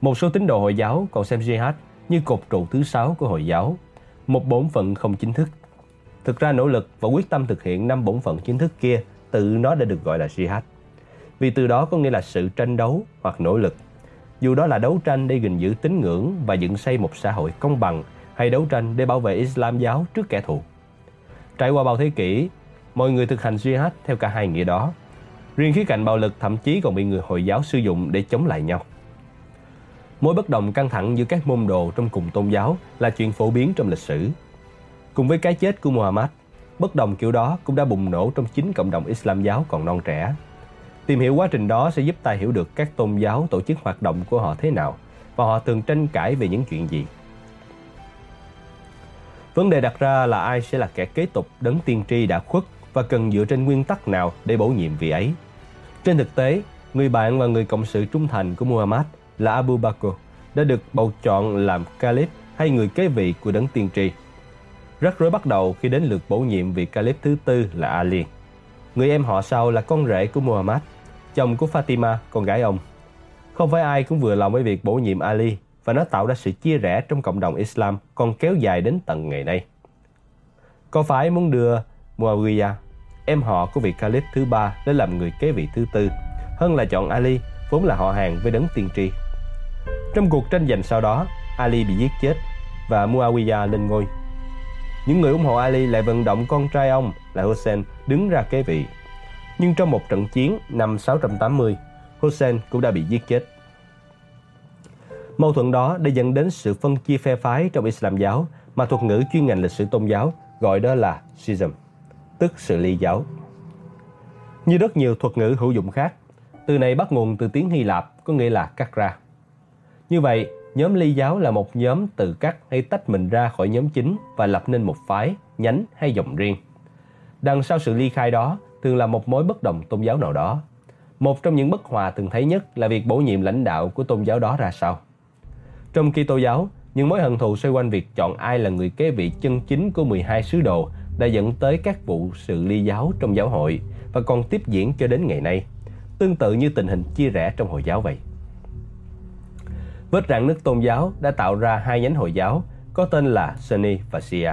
Một số tín đồ Hồi giáo còn xem jihad như cột trụ thứ sáu của Hồi giáo, một bổn phận không chính thức. Thực ra nỗ lực và quyết tâm thực hiện năm bổn phận chính thức kia tự nó đã được gọi là jihad. Vì từ đó có nghĩa là sự tranh đấu hoặc nỗ lực. Dù đó là đấu tranh để gìn giữ tín ngưỡng và dựng xây một xã hội công bằng hay đấu tranh để bảo vệ Islam giáo trước kẻ thù. Trải qua bao thế kỷ, mọi người thực hành jihad theo cả hai nghĩa đó. Riêng khía cạnh bạo lực thậm chí còn bị người Hồi giáo sử dụng để chống lại nhau. Mối bất đồng căng thẳng giữa các môn đồ trong cùng tôn giáo là chuyện phổ biến trong lịch sử. Cùng với cái chết của Muhammad, bất đồng kiểu đó cũng đã bùng nổ trong chính cộng đồng Islam giáo còn non trẻ. Tìm hiểu quá trình đó sẽ giúp ta hiểu được các tôn giáo tổ chức hoạt động của họ thế nào và họ thường tranh cãi về những chuyện gì. Vấn đề đặt ra là ai sẽ là kẻ kế tục đấng tiên tri đã khuất và cần dựa trên nguyên tắc nào để bổ nhiệm vị ấy. Trên thực tế, người bạn và người cộng sự trung thành của Muhammad là Abu Bakr đã được bầu chọn làm caliph hay người kế vị của đấng tiên tri. Rắc rối bắt đầu khi đến lượt bổ nhiệm vị caliph thứ tư là Ali. Người em họ sau là con rể của Muhammad, chồng của Fatima, con gái ông. Không phải ai cũng vừa lòng với việc bổ nhiệm Ali và nó tạo ra sự chia rẽ trong cộng đồng Islam còn kéo dài đến tận ngày nay. Có phải muốn đưa Muawiyah, em họ của vị Caliph thứ ba để làm người kế vị thứ tư, hơn là chọn Ali, vốn là họ hàng với đấng tiên tri. Trong cuộc tranh giành sau đó, Ali bị giết chết và Muawiyah lên ngôi. Những người ủng hộ Ali lại vận động con trai ông là Hussein đứng ra kế vị. Nhưng trong một trận chiến năm 680, Hussein cũng đã bị giết chết. Mâu thuẫn đó đã dẫn đến sự phân chia phe phái trong Islam giáo mà thuật ngữ chuyên ngành lịch sử tôn giáo gọi đó là schism, tức sự ly giáo. Như rất nhiều thuật ngữ hữu dụng khác, từ này bắt nguồn từ tiếng Hy Lạp có nghĩa là cắt ra. Như vậy, nhóm ly giáo là một nhóm tự cắt hay tách mình ra khỏi nhóm chính và lập nên một phái, nhánh hay dòng riêng. Đằng sau sự ly khai đó thường là một mối bất đồng tôn giáo nào đó. Một trong những bất hòa thường thấy nhất là việc bổ nhiệm lãnh đạo của tôn giáo đó ra sao. Trong Kitô giáo, những mối hận thù xoay quanh việc chọn ai là người kế vị chân chính của 12 sứ đồ đã dẫn tới các vụ sự ly giáo trong giáo hội và còn tiếp diễn cho đến ngày nay, tương tự như tình hình chia rẽ trong Hồi giáo vậy. Vết rạn nứt tôn giáo đã tạo ra hai nhánh Hồi giáo có tên là Sunni và Shia.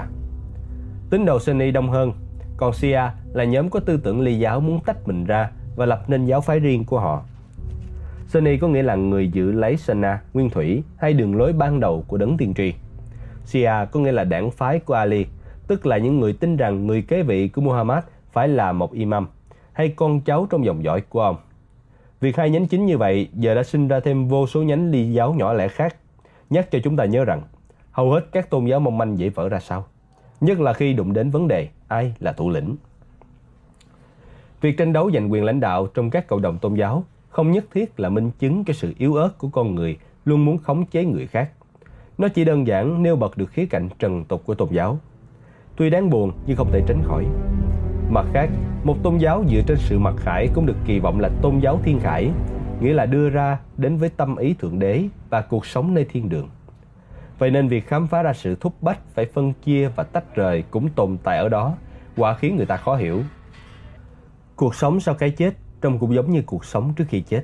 Tín đồ Sunni đông hơn, còn Shia là nhóm có tư tưởng ly giáo muốn tách mình ra và lập nên giáo phái riêng của họ. Sunni có nghĩa là người giữ lấy Sana, nguyên thủy hay đường lối ban đầu của đấng tiên tri. Shia có nghĩa là đảng phái của Ali, tức là những người tin rằng người kế vị của Muhammad phải là một imam hay con cháu trong dòng dõi của ông. Việc hai nhánh chính như vậy giờ đã sinh ra thêm vô số nhánh ly giáo nhỏ lẻ khác, nhắc cho chúng ta nhớ rằng hầu hết các tôn giáo mong manh dễ vỡ ra sao, nhất là khi đụng đến vấn đề ai là thủ lĩnh. Việc tranh đấu giành quyền lãnh đạo trong các cộng đồng tôn giáo không nhất thiết là minh chứng cho sự yếu ớt của con người luôn muốn khống chế người khác. Nó chỉ đơn giản nêu bật được khía cạnh trần tục của tôn giáo. Tuy đáng buồn nhưng không thể tránh khỏi. Mặt khác, một tôn giáo dựa trên sự mặc khải cũng được kỳ vọng là tôn giáo thiên khải, nghĩa là đưa ra đến với tâm ý thượng đế và cuộc sống nơi thiên đường. Vậy nên việc khám phá ra sự thúc bách phải phân chia và tách rời cũng tồn tại ở đó, quả khiến người ta khó hiểu. Cuộc sống sau cái chết trông cũng giống như cuộc sống trước khi chết.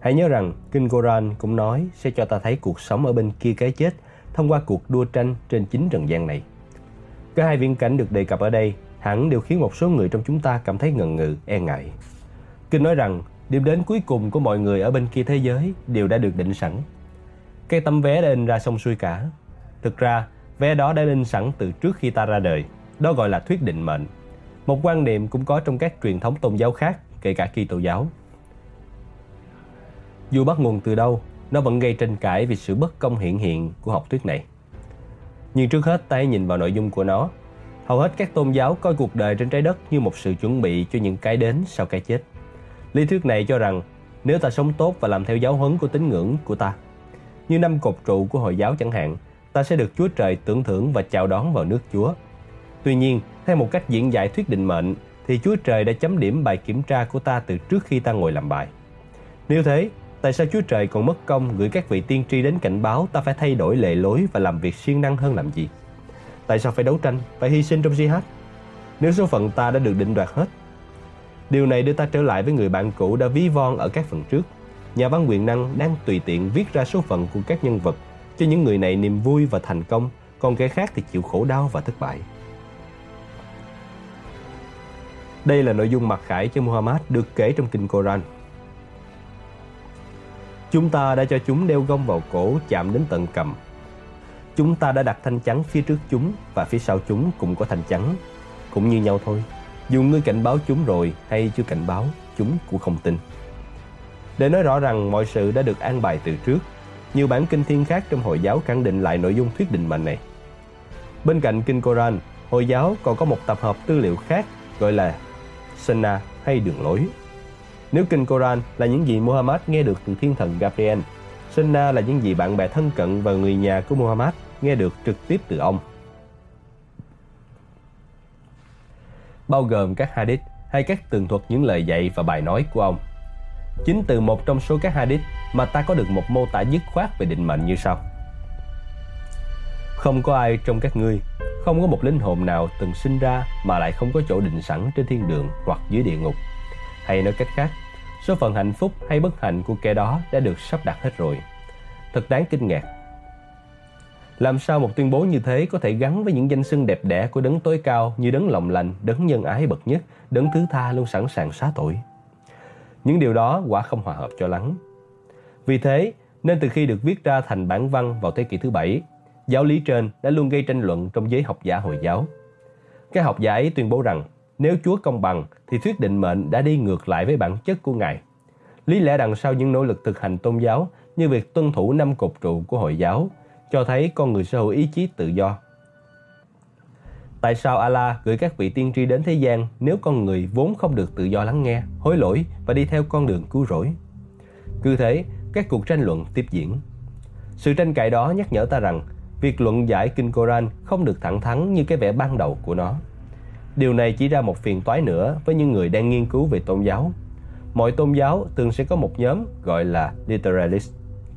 Hãy nhớ rằng Kinh Koran cũng nói sẽ cho ta thấy cuộc sống ở bên kia cái chết thông qua cuộc đua tranh trên chính trần gian này. Cả hai viễn cảnh được đề cập ở đây hẳn đều khiến một số người trong chúng ta cảm thấy ngần ngừ, e ngại. Kinh nói rằng điểm đến cuối cùng của mọi người ở bên kia thế giới đều đã được định sẵn. Cây tấm vé đã in ra xong xuôi cả. Thực ra, vé đó đã in sẵn từ trước khi ta ra đời. Đó gọi là thuyết định mệnh. Một quan niệm cũng có trong các truyền thống tôn giáo khác kể cả Kitô giáo. Dù bắt nguồn từ đâu, nó vẫn gây tranh cãi vì sự bất công hiện hiện của học thuyết này. Nhưng trước hết ta hãy nhìn vào nội dung của nó. Hầu hết các tôn giáo coi cuộc đời trên trái đất như một sự chuẩn bị cho những cái đến sau cái chết. Lý thuyết này cho rằng nếu ta sống tốt và làm theo giáo huấn của tín ngưỡng của ta, như năm cột trụ của Hồi giáo chẳng hạn, ta sẽ được Chúa Trời tưởng thưởng và chào đón vào nước Chúa. Tuy nhiên, theo một cách diễn giải thuyết định mệnh, thì Chúa Trời đã chấm điểm bài kiểm tra của ta từ trước khi ta ngồi làm bài. Nếu thế, tại sao Chúa Trời còn mất công gửi các vị tiên tri đến cảnh báo ta phải thay đổi lệ lối và làm việc siêng năng hơn làm gì? Tại sao phải đấu tranh, phải hy sinh trong jihad? Nếu số phận ta đã được định đoạt hết. Điều này đưa ta trở lại với người bạn cũ đã ví von ở các phần trước. Nhà văn quyền năng đang tùy tiện viết ra số phận của các nhân vật cho những người này niềm vui và thành công, còn kẻ khác thì chịu khổ đau và thất bại. Đây là nội dung mặc khải cho Muhammad được kể trong kinh Koran. Chúng ta đã cho chúng đeo gông vào cổ chạm đến tận cầm. Chúng ta đã đặt thanh chắn phía trước chúng và phía sau chúng cũng có thanh chắn. Cũng như nhau thôi. Dù ngươi cảnh báo chúng rồi hay chưa cảnh báo, chúng cũng không tin. Để nói rõ rằng mọi sự đã được an bài từ trước, nhiều bản kinh thiên khác trong Hồi giáo khẳng định lại nội dung thuyết định mệnh này. Bên cạnh kinh Koran, Hồi giáo còn có một tập hợp tư liệu khác gọi là Sunnah hay đường lối. Nếu kinh Koran là những gì Muhammad nghe được từ thiên thần Gabriel, Sunnah là những gì bạn bè thân cận và người nhà của Muhammad nghe được trực tiếp từ ông. Bao gồm các hadith hay các tường thuật những lời dạy và bài nói của ông. Chính từ một trong số các hadith mà ta có được một mô tả dứt khoát về định mệnh như sau. Không có ai trong các ngươi, không có một linh hồn nào từng sinh ra mà lại không có chỗ định sẵn trên thiên đường hoặc dưới địa ngục. Hay nói cách khác, số phận hạnh phúc hay bất hạnh của kẻ đó đã được sắp đặt hết rồi. Thật đáng kinh ngạc. Làm sao một tuyên bố như thế có thể gắn với những danh xưng đẹp đẽ của đấng tối cao như đấng lòng lành, đấng nhân ái bậc nhất, đấng thứ tha luôn sẵn sàng xá tội? Những điều đó quả không hòa hợp cho lắm. Vì thế, nên từ khi được viết ra thành bản văn vào thế kỷ thứ bảy, giáo lý trên đã luôn gây tranh luận trong giới học giả Hồi giáo. Các học giả ấy tuyên bố rằng nếu Chúa công bằng thì thuyết định mệnh đã đi ngược lại với bản chất của Ngài. Lý lẽ đằng sau những nỗ lực thực hành tôn giáo như việc tuân thủ năm cột trụ của Hồi giáo cho thấy con người sở hữu ý chí tự do. Tại sao Allah gửi các vị tiên tri đến thế gian nếu con người vốn không được tự do lắng nghe, hối lỗi và đi theo con đường cứu rỗi? Cứ thế, các cuộc tranh luận tiếp diễn. Sự tranh cãi đó nhắc nhở ta rằng việc luận giải kinh Koran không được thẳng thắn như cái vẻ ban đầu của nó. Điều này chỉ ra một phiền toái nữa với những người đang nghiên cứu về tôn giáo. Mọi tôn giáo thường sẽ có một nhóm gọi là literalist,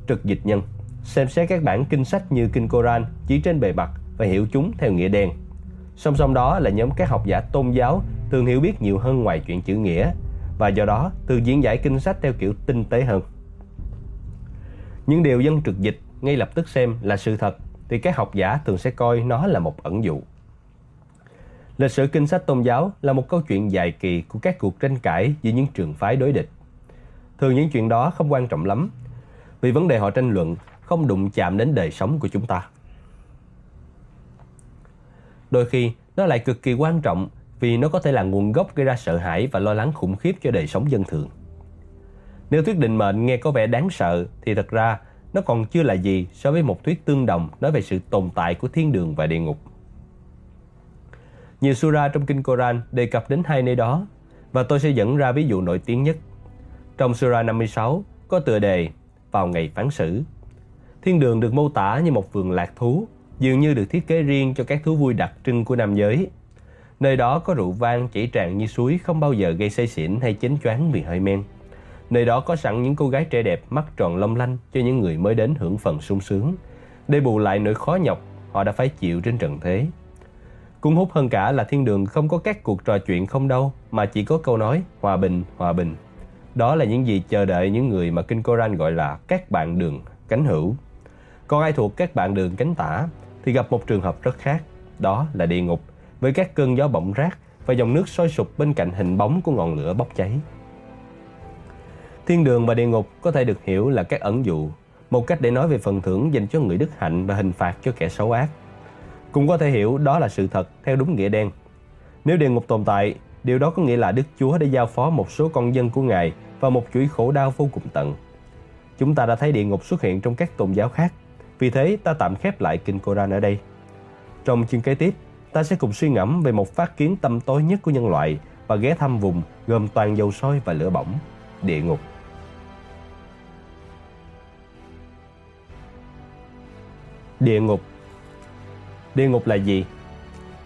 trực dịch nhân, xem xét các bản kinh sách như kinh Koran chỉ trên bề mặt và hiểu chúng theo nghĩa đen. Song song đó là nhóm các học giả tôn giáo thường hiểu biết nhiều hơn ngoài chuyện chữ nghĩa và do đó thường diễn giải kinh sách theo kiểu tinh tế hơn. Những điều dân trực dịch ngay lập tức xem là sự thật thì các học giả thường sẽ coi nó là một ẩn dụ. Lịch sử kinh sách tôn giáo là một câu chuyện dài kỳ của các cuộc tranh cãi giữa những trường phái đối địch. Thường những chuyện đó không quan trọng lắm, vì vấn đề họ tranh luận không đụng chạm đến đời sống của chúng ta. Đôi khi, nó lại cực kỳ quan trọng vì nó có thể là nguồn gốc gây ra sợ hãi và lo lắng khủng khiếp cho đời sống dân thường. Nếu thuyết định mệnh nghe có vẻ đáng sợ thì thật ra nó còn chưa là gì so với một thuyết tương đồng nói về sự tồn tại của thiên đường và địa ngục. Nhiều surah trong kinh Koran đề cập đến hai nơi đó và tôi sẽ dẫn ra ví dụ nổi tiếng nhất. Trong surah 56 có tựa đề vào ngày phán xử. Thiên đường được mô tả như một vườn lạc thú, dường như được thiết kế riêng cho các thú vui đặc trưng của nam giới. Nơi đó có rượu vang chảy tràn như suối không bao giờ gây say xỉn hay chến choáng vì hơi men. Nơi đó có sẵn những cô gái trẻ đẹp mắt tròn long lanh cho những người mới đến hưởng phần sung sướng. Để bù lại nỗi khó nhọc họ đã phải chịu trên trần thế. Cung hút hơn cả là thiên đường không có các cuộc trò chuyện không đâu, mà chỉ có câu nói hòa bình, hòa bình. Đó là những gì chờ đợi những người mà Kinh Koran gọi là các bạn đường cánh hữu. Còn ai thuộc các bạn đường cánh tả thì gặp một trường hợp rất khác, đó là địa ngục, với các cơn gió bỗng rác và dòng nước sôi sục bên cạnh hình bóng của ngọn lửa bốc cháy. Thiên đường và địa ngục có thể được hiểu là các ẩn dụ, một cách để nói về phần thưởng dành cho người đức hạnh và hình phạt cho kẻ xấu ác. Cũng có thể hiểu đó là sự thật theo đúng nghĩa đen. Nếu địa ngục tồn tại, điều đó có nghĩa là Đức Chúa đã giao phó một số con dân của Ngài và một chuỗi khổ đau vô cùng tận. Chúng ta đã thấy địa ngục xuất hiện trong các tôn giáo khác, vì thế ta tạm khép lại kinh Koran ở đây. Trong chương kế tiếp, ta sẽ cùng suy ngẫm về một phát kiến tâm tối nhất của nhân loại và ghé thăm vùng gồm toàn dầu sôi và lửa bỏng, địa ngục. Địa ngục Địa ngục là gì?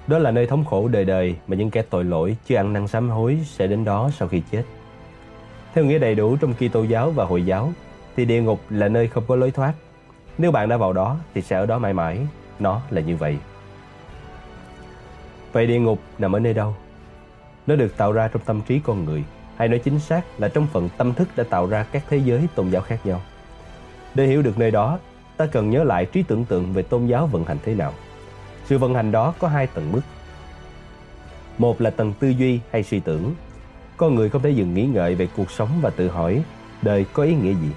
Đó là nơi thống khổ đời đời mà những kẻ tội lỗi chưa ăn năn sám hối sẽ đến đó sau khi chết. Theo nghĩa đầy đủ trong Kitô giáo và Hồi giáo, thì địa ngục là nơi không có lối thoát. Nếu bạn đã vào đó thì sẽ ở đó mãi mãi. Nó là như vậy. Vậy địa ngục nằm ở nơi đâu? Nó được tạo ra trong tâm trí con người, hay nói chính xác là trong phần tâm thức đã tạo ra các thế giới tôn giáo khác nhau. Để hiểu được nơi đó, ta cần nhớ lại trí tưởng tượng về tôn giáo vận hành thế nào. Sự vận hành đó có hai tầng mức. Một là tầng tư duy hay suy tưởng. Con người không thể dừng nghĩ ngợi về cuộc sống và tự hỏi đời có ý nghĩa gì.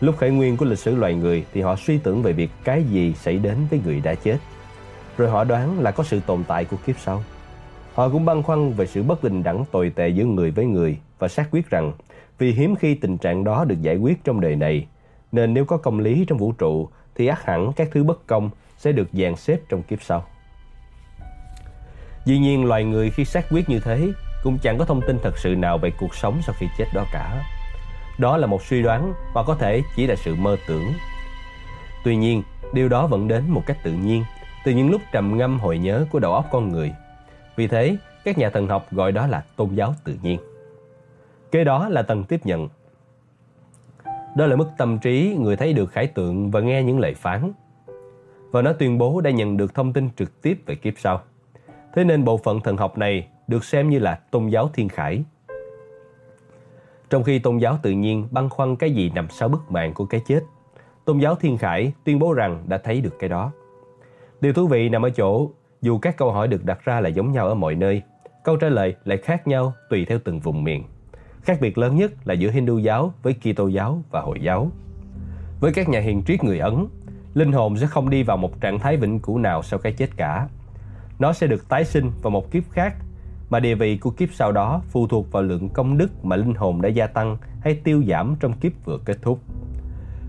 Lúc khởi nguyên của lịch sử loài người thì họ suy tưởng về việc cái gì xảy đến với người đã chết. Rồi họ đoán là có sự tồn tại của kiếp sau. Họ cũng băn khoăn về sự bất bình đẳng tồi tệ giữa người với người và xác quyết rằng vì hiếm khi tình trạng đó được giải quyết trong đời này, nên nếu có công lý trong vũ trụ thì ác hẳn các thứ bất công sẽ được dàn xếp trong kiếp sau. Dĩ nhiên loài người khi xác quyết như thế cũng chẳng có thông tin thật sự nào về cuộc sống sau khi chết đó cả. Đó là một suy đoán và có thể chỉ là sự mơ tưởng. Tuy nhiên, điều đó vẫn đến một cách tự nhiên từ những lúc trầm ngâm hồi nhớ của đầu óc con người. Vì thế, các nhà thần học gọi đó là tôn giáo tự nhiên. Kế đó là tầng tiếp nhận. Đó là mức tâm trí người thấy được khải tượng và nghe những lời phán. Và nó tuyên bố đã nhận được thông tin trực tiếp về kiếp sau. Thế nên bộ phận thần học này được xem như là tôn giáo thiên khải. Trong khi tôn giáo tự nhiên băn khoăn cái gì nằm sau bức màn của cái chết, tôn giáo thiên khải tuyên bố rằng đã thấy được cái đó. Điều thú vị nằm ở chỗ, dù các câu hỏi được đặt ra là giống nhau ở mọi nơi, câu trả lời lại khác nhau tùy theo từng vùng miền. Khác biệt lớn nhất là giữa Hindu giáo với Kitô giáo và Hồi giáo. Với các nhà hiền triết người Ấn, linh hồn sẽ không đi vào một trạng thái vĩnh cửu nào sau cái chết cả. Nó sẽ được tái sinh vào một kiếp khác, mà địa vị của kiếp sau đó phụ thuộc vào lượng công đức mà linh hồn đã gia tăng hay tiêu giảm trong kiếp vừa kết thúc.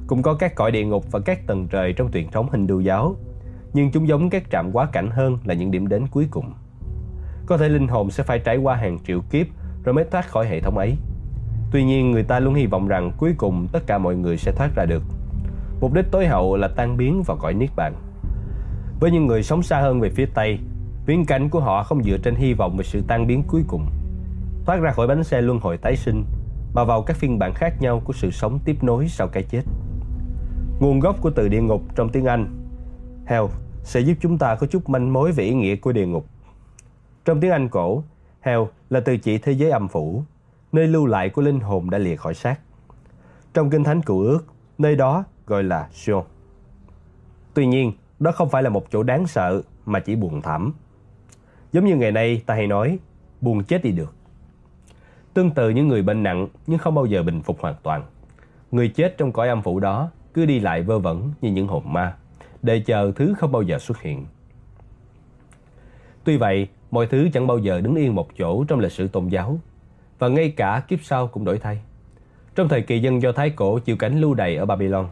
Cũng có các cõi địa ngục và các tầng trời trong truyền thống Hindu giáo, nhưng chúng giống các trạm quá cảnh hơn là những điểm đến cuối cùng. Có thể linh hồn sẽ phải trải qua hàng triệu kiếp rồi mới thoát khỏi hệ thống ấy. Tuy nhiên, người ta luôn hy vọng rằng cuối cùng tất cả mọi người sẽ thoát ra được. Mục đích tối hậu là tan biến vào cõi niết bàn. Với những người sống xa hơn về phía Tây, viễn cảnh của họ không dựa trên hy vọng về sự tan biến cuối cùng. Thoát ra khỏi bánh xe luân hồi tái sinh, mà vào các phiên bản khác nhau của sự sống tiếp nối sau cái chết. Nguồn gốc của từ địa ngục trong tiếng Anh, hell, sẽ giúp chúng ta có chút manh mối về ý nghĩa của địa ngục. Trong tiếng Anh cổ, hell là từ chỉ thế giới âm phủ, nơi lưu lại của linh hồn đã lìa khỏi xác. Trong Kinh Thánh Cựu Ước, nơi đó gọi là Sion. Tuy nhiên, đó không phải là một chỗ đáng sợ mà chỉ buồn thảm. Giống như ngày nay ta hay nói, buồn chết đi được. Tương tự những người bệnh nặng nhưng không bao giờ bình phục hoàn toàn. Người chết trong cõi âm phủ đó cứ đi lại vơ vẩn như những hồn ma, để chờ thứ không bao giờ xuất hiện. Tuy vậy, mọi thứ chẳng bao giờ đứng yên một chỗ trong lịch sử tôn giáo, và ngay cả kiếp sau cũng đổi thay. Trong thời kỳ dân Do Thái cổ chịu cảnh lưu đày ở Babylon,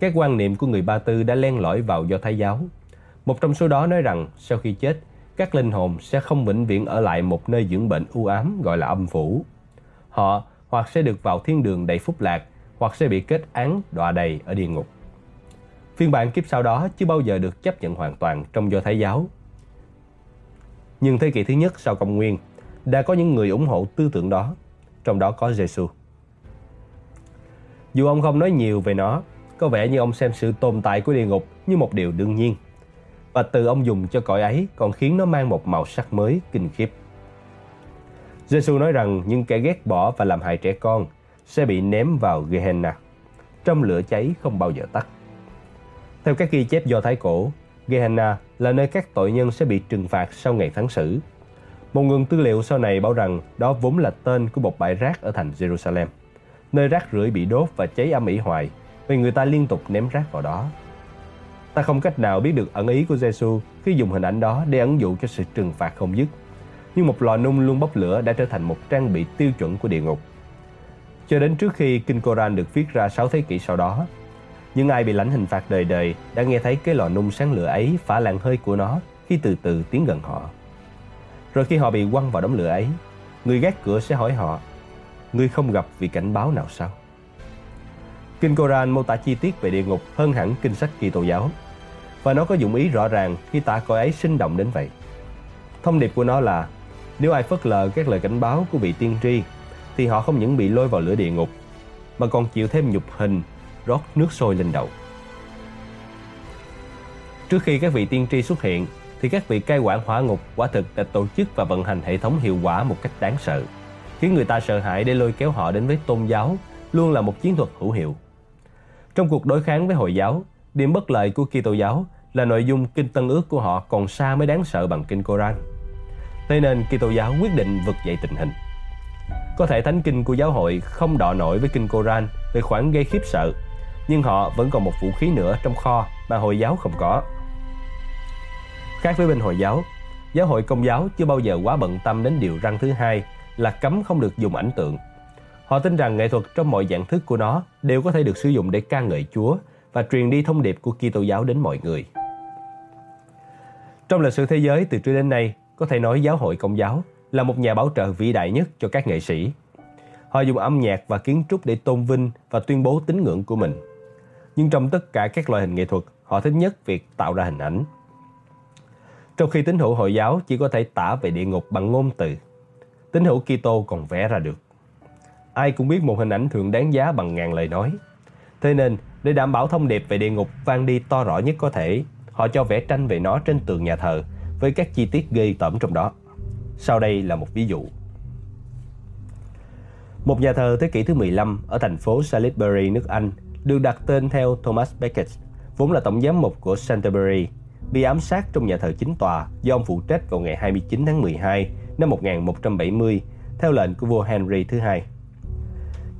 các quan niệm của người Ba Tư đã len lỏi vào Do Thái giáo. Một trong số đó nói rằng sau khi chết, các linh hồn sẽ không vĩnh viễn ở lại một nơi dưỡng bệnh u ám gọi là âm phủ. Họ hoặc sẽ được vào thiên đường đầy phúc lạc, hoặc sẽ bị kết án đọa đầy ở địa ngục. Phiên bản kiếp sau đó chưa bao giờ được chấp nhận hoàn toàn trong Do Thái giáo. Nhưng thế kỷ thứ nhất sau công nguyên, đã có những người ủng hộ tư tưởng đó, trong đó có Giêsu. Dù ông không nói nhiều về nó, có vẻ như ông xem sự tồn tại của địa ngục như một điều đương nhiên. Và từ ông dùng cho cõi ấy còn khiến nó mang một màu sắc mới kinh khiếp. Giêsu nói rằng những kẻ ghét bỏ và làm hại trẻ con sẽ bị ném vào Gehenna, trong lửa cháy không bao giờ tắt. Theo các ghi chép do Thái cổ, Gehenna là nơi các tội nhân sẽ bị trừng phạt sau ngày phán xử. Một nguồn tư liệu sau này bảo rằng đó vốn là tên của một bãi rác ở thành Jerusalem, nơi rác rưởi bị đốt và cháy âm ỉ hoài vì người ta liên tục ném rác vào đó. Ta không cách nào biết được ẩn ý của Giêsu khi dùng hình ảnh đó để ẩn dụ cho sự trừng phạt không dứt. Nhưng một lò nung luôn bốc lửa đã trở thành một trang bị tiêu chuẩn của địa ngục. Cho đến trước khi Kinh Koran được viết ra 6 thế kỷ sau đó, những ai bị lãnh hình phạt đời đời đã nghe thấy cái lò nung sáng lửa ấy phả làn hơi của nó khi từ từ tiến gần họ. Rồi khi họ bị quăng vào đống lửa ấy, người gác cửa sẽ hỏi họ, người không gặp vị cảnh báo nào sao? Kinh Koran mô tả chi tiết về địa ngục hơn hẳn kinh sách kỳ tô giáo, và nó có dụng ý rõ ràng khi tả cõi ấy sinh động đến vậy. Thông điệp của nó là nếu ai phớt lờ các lời cảnh báo của vị tiên tri thì họ không những bị lôi vào lửa địa ngục mà còn chịu thêm nhục hình rót nước sôi lên đầu. Trước khi các vị tiên tri xuất hiện thì các vị cai quản hỏa ngục quả thực đã tổ chức và vận hành hệ thống hiệu quả một cách đáng sợ, khiến người ta sợ hãi để lôi kéo họ đến với tôn giáo luôn là một chiến thuật hữu hiệu. Trong cuộc đối kháng với Hồi giáo, điểm bất lợi của Kitô giáo là nội dung kinh Tân ước của họ còn xa mới đáng sợ bằng kinh Koran. Thế nên Kitô giáo quyết định vực dậy tình hình. Có thể thánh kinh của giáo hội không đọ nổi với kinh Koran về khoản gây khiếp sợ, nhưng họ vẫn còn một vũ khí nữa trong kho mà Hồi giáo không có. Khác với bên Hồi giáo, giáo hội công giáo chưa bao giờ quá bận tâm đến điều răng thứ hai là cấm không được dùng ảnh tượng. Họ tin rằng nghệ thuật trong mọi dạng thức của nó đều có thể được sử dụng để ca ngợi Chúa và truyền đi thông điệp của Kitô giáo đến mọi người. Trong lịch sử thế giới từ trước đến nay, có thể nói giáo hội công giáo là một nhà bảo trợ vĩ đại nhất cho các nghệ sĩ. Họ dùng âm nhạc và kiến trúc để tôn vinh và tuyên bố tín ngưỡng của mình. Nhưng trong tất cả các loại hình nghệ thuật, họ thích nhất việc tạo ra hình ảnh. Trong khi tín hữu Hồi giáo chỉ có thể tả về địa ngục bằng ngôn từ, tín hữu Kitô còn vẽ ra được. Ai cũng biết một hình ảnh thường đáng giá bằng ngàn lời nói. Thế nên, để đảm bảo thông điệp về địa ngục vang đi to rõ nhất có thể, họ cho vẽ tranh về nó trên tường nhà thờ với các chi tiết ghê tởm trong đó. Sau đây là một ví dụ. Một nhà thờ thế kỷ thứ 15 ở thành phố Salisbury, nước Anh, được đặt tên theo Thomas Becket, vốn là tổng giám mục của Canterbury, bị ám sát trong nhà thờ chính tòa do ông phụ trách vào ngày 29 tháng 12 năm 1170 theo lệnh của vua Henry thứ hai.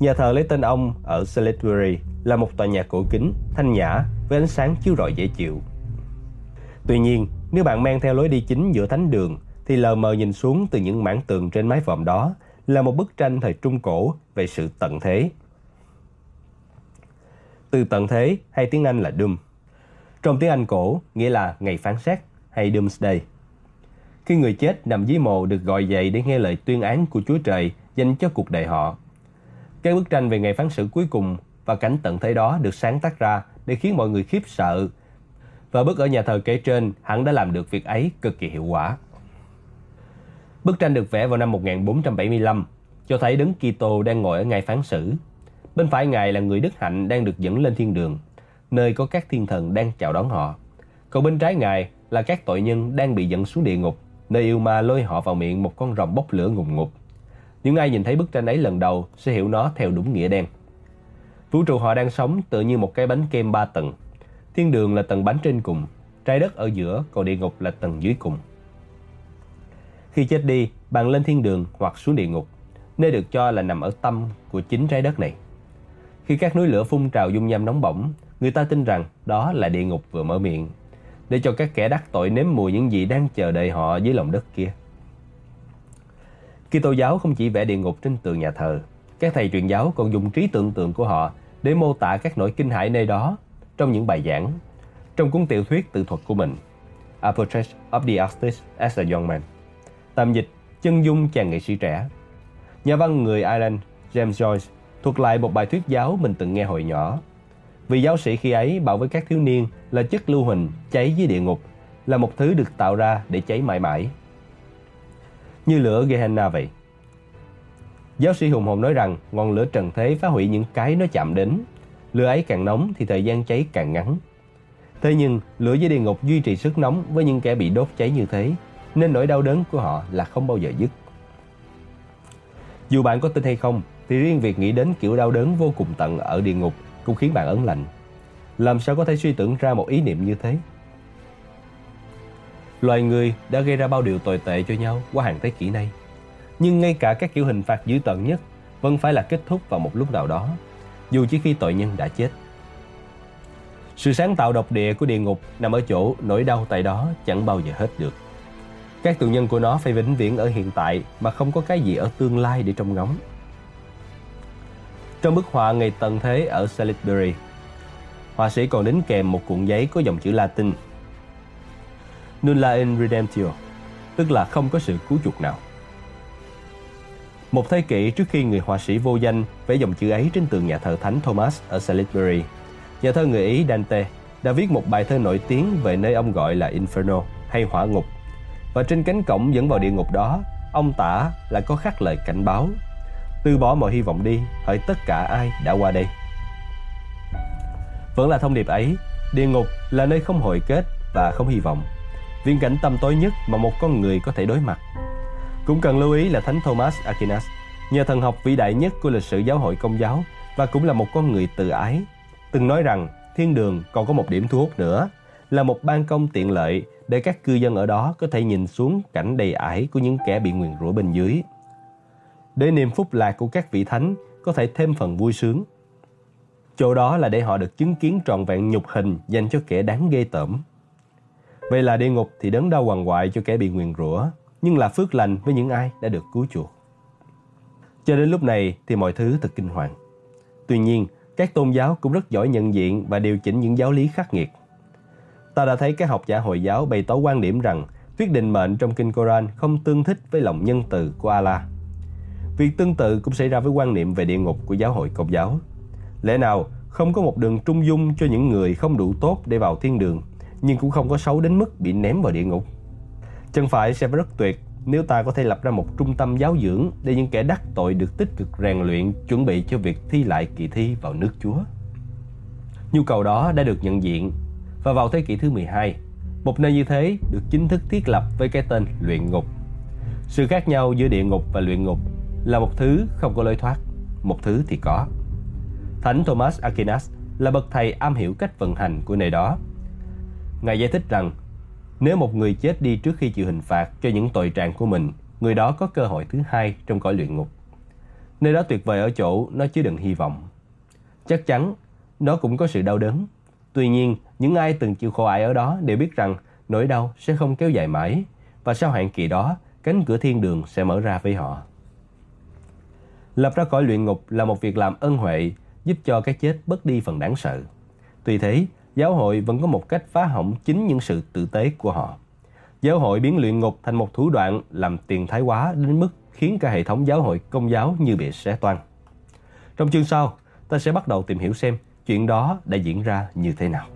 Nhà thờ lấy tên ông ở Salisbury là một tòa nhà cổ kính, thanh nhã với ánh sáng chiếu rọi dễ chịu. Tuy nhiên, nếu bạn mang theo lối đi chính giữa thánh đường thì lờ mờ nhìn xuống từ những mảng tường trên mái vòm đó là một bức tranh thời Trung Cổ về sự tận thế. Từ tận thế hay tiếng Anh là Doom. Trong tiếng Anh cổ nghĩa là ngày phán xét hay Doomsday. Khi người chết nằm dưới mồ được gọi dậy để nghe lời tuyên án của Chúa Trời dành cho cuộc đời họ. Cái bức tranh về ngày phán xử cuối cùng và cảnh tận thế đó được sáng tác ra để khiến mọi người khiếp sợ. Và bức ở nhà thờ kể trên hẳn đã làm được việc ấy cực kỳ hiệu quả. Bức tranh được vẽ vào năm 1475, cho thấy Đấng Kitô đang ngồi ở ngày phán xử. Bên phải Ngài là người đức hạnh đang được dẫn lên thiên đường, nơi có các thiên thần đang chào đón họ. Còn bên trái Ngài là các tội nhân đang bị dẫn xuống địa ngục, nơi yêu ma lôi họ vào miệng một con rồng bốc lửa ngùng ngục. Những ai nhìn thấy bức tranh ấy lần đầu sẽ hiểu nó theo đúng nghĩa đen. Vũ trụ họ đang sống tựa như một cái bánh kem ba tầng. Thiên đường là tầng bánh trên cùng, trái đất ở giữa, còn địa ngục là tầng dưới cùng. Khi chết đi, bạn lên thiên đường hoặc xuống địa ngục, nơi được cho là nằm ở tâm của chính trái đất này. Khi các núi lửa phun trào dung nham nóng bỏng, người ta tin rằng đó là địa ngục vừa mở miệng, để cho các kẻ đắc tội nếm mùi những gì đang chờ đợi họ dưới lòng đất kia. Kitô giáo không chỉ vẽ địa ngục trên tường nhà thờ, các thầy truyền giáo còn dùng trí tưởng tượng của họ để mô tả các nỗi kinh hãi nơi đó trong những bài giảng, trong cuốn tiểu thuyết tự thuật của mình, A Portrait of the Artist as a Young Man. Tạm dịch, chân dung chàng nghệ sĩ trẻ. Nhà văn người Ireland James Joyce thuật lại một bài thuyết giáo mình từng nghe hồi nhỏ. Vì giáo sĩ khi ấy bảo với các thiếu niên là chất lưu huỳnh cháy dưới địa ngục là một thứ được tạo ra để cháy mãi mãi. Như lửa Gehenna vậy. Giáo sĩ hùng hồn nói rằng ngọn lửa trần thế phá hủy những cái nó chạm đến. Lửa ấy càng nóng thì thời gian cháy càng ngắn. Thế nhưng, lửa dưới địa ngục duy trì sức nóng với những kẻ bị đốt cháy như thế nên nỗi đau đớn của họ là không bao giờ dứt. Dù bạn có tin hay không, thì riêng việc nghĩ đến kiểu đau đớn vô cùng tận ở địa ngục cũng khiến bạn ấn lạnh. Làm sao có thể suy tưởng ra một ý niệm như thế? Loài người đã gây ra bao điều tồi tệ cho nhau qua hàng thế kỷ nay. Nhưng ngay cả các kiểu hình phạt dữ tợn nhất vẫn phải là kết thúc vào một lúc nào đó, dù chỉ khi tội nhân đã chết. Sự sáng tạo độc địa của địa ngục nằm ở chỗ nỗi đau tại đó chẳng bao giờ hết được. Các tù nhân của nó phải vĩnh viễn ở hiện tại mà không có cái gì ở tương lai để trông ngóng. Trong bức họa ngày tận thế ở Salisbury, họa sĩ còn đính kèm một cuộn giấy có dòng chữ Latin Nulla in redemptio, tức là không có sự cứu chuộc nào. Một thế kỷ trước khi người họa sĩ vô danh vẽ dòng chữ ấy trên tường nhà thờ Thánh Thomas ở Salisbury, nhà thơ người Ý Dante đã viết một bài thơ nổi tiếng về nơi ông gọi là Inferno hay hỏa ngục và trên cánh cổng dẫn vào địa ngục đó, ông tả là có khắc lời cảnh báo. Từ bỏ mọi hy vọng đi, hỡi tất cả ai đã qua đây. Vẫn là thông điệp ấy, địa ngục là nơi không hồi kết và không hy vọng. Viễn cảnh tăm tối nhất mà một con người có thể đối mặt. Cũng cần lưu ý là Thánh Thomas Aquinas, nhà thần học vĩ đại nhất của lịch sử giáo hội công giáo và cũng là một con người tự ái, từng nói rằng thiên đường còn có một điểm thu hút nữa là một ban công tiện lợi để các cư dân ở đó có thể nhìn xuống cảnh đầy ải của những kẻ bị nguyền rủa bên dưới. Để niềm phúc lạc của các vị thánh có thể thêm phần vui sướng. Chỗ đó là để họ được chứng kiến trọn vẹn nhục hình dành cho kẻ đáng ghê tởm. Vậy là địa ngục thì đớn đau hoàng hoại cho kẻ bị nguyền rủa, nhưng là phước lành với những ai đã được cứu chuộc. Cho đến lúc này thì mọi thứ thật kinh hoàng. Tuy nhiên, các tôn giáo cũng rất giỏi nhận diện và điều chỉnh những giáo lý khắc nghiệt – Ta đã thấy các học giả Hồi giáo bày tỏ quan điểm rằng thuyết định mệnh trong kinh Koran không tương thích với lòng nhân từ của Allah. Việc tương tự cũng xảy ra với quan niệm về địa ngục của giáo hội Công giáo. Lẽ nào không có một đường trung dung cho những người không đủ tốt để vào thiên đường, nhưng cũng không có xấu đến mức bị ném vào địa ngục? Chân phải sẽ rất tuyệt nếu ta có thể lập ra một trung tâm giáo dưỡng để những kẻ đắc tội được tích cực rèn luyện chuẩn bị cho việc thi lại kỳ thi vào nước Chúa. Nhu cầu đó đã được nhận diện và vào thế kỷ thứ 12, một nơi như thế được chính thức thiết lập với cái tên luyện ngục. Sự khác nhau giữa địa ngục và luyện ngục là một thứ không có lối thoát, một thứ thì có. Thánh Thomas Aquinas là bậc thầy am hiểu cách vận hành của nơi đó. Ngài giải thích rằng nếu một người chết đi trước khi chịu hình phạt cho những tội trạng của mình, người đó có cơ hội thứ hai trong cõi luyện ngục. Nơi đó tuyệt vời ở chỗ nó chứa đựng hy vọng. Chắc chắn, nó cũng có sự đau đớn. Tuy nhiên, những ai từng chịu khổ ải ở đó đều biết rằng nỗi đau sẽ không kéo dài mãi và sau hạn kỳ đó, cánh cửa thiên đường sẽ mở ra với họ. Lập ra cõi luyện ngục là một việc làm ân huệ giúp cho cái chết bớt đi phần đáng sợ. Tuy thế, giáo hội vẫn có một cách phá hỏng chính những sự tử tế của họ. Giáo hội biến luyện ngục thành một thủ đoạn làm tiền thái quá đến mức khiến cả hệ thống giáo hội công giáo như bị xé toan. Trong chương sau, ta sẽ bắt đầu tìm hiểu xem chuyện đó đã diễn ra như thế nào.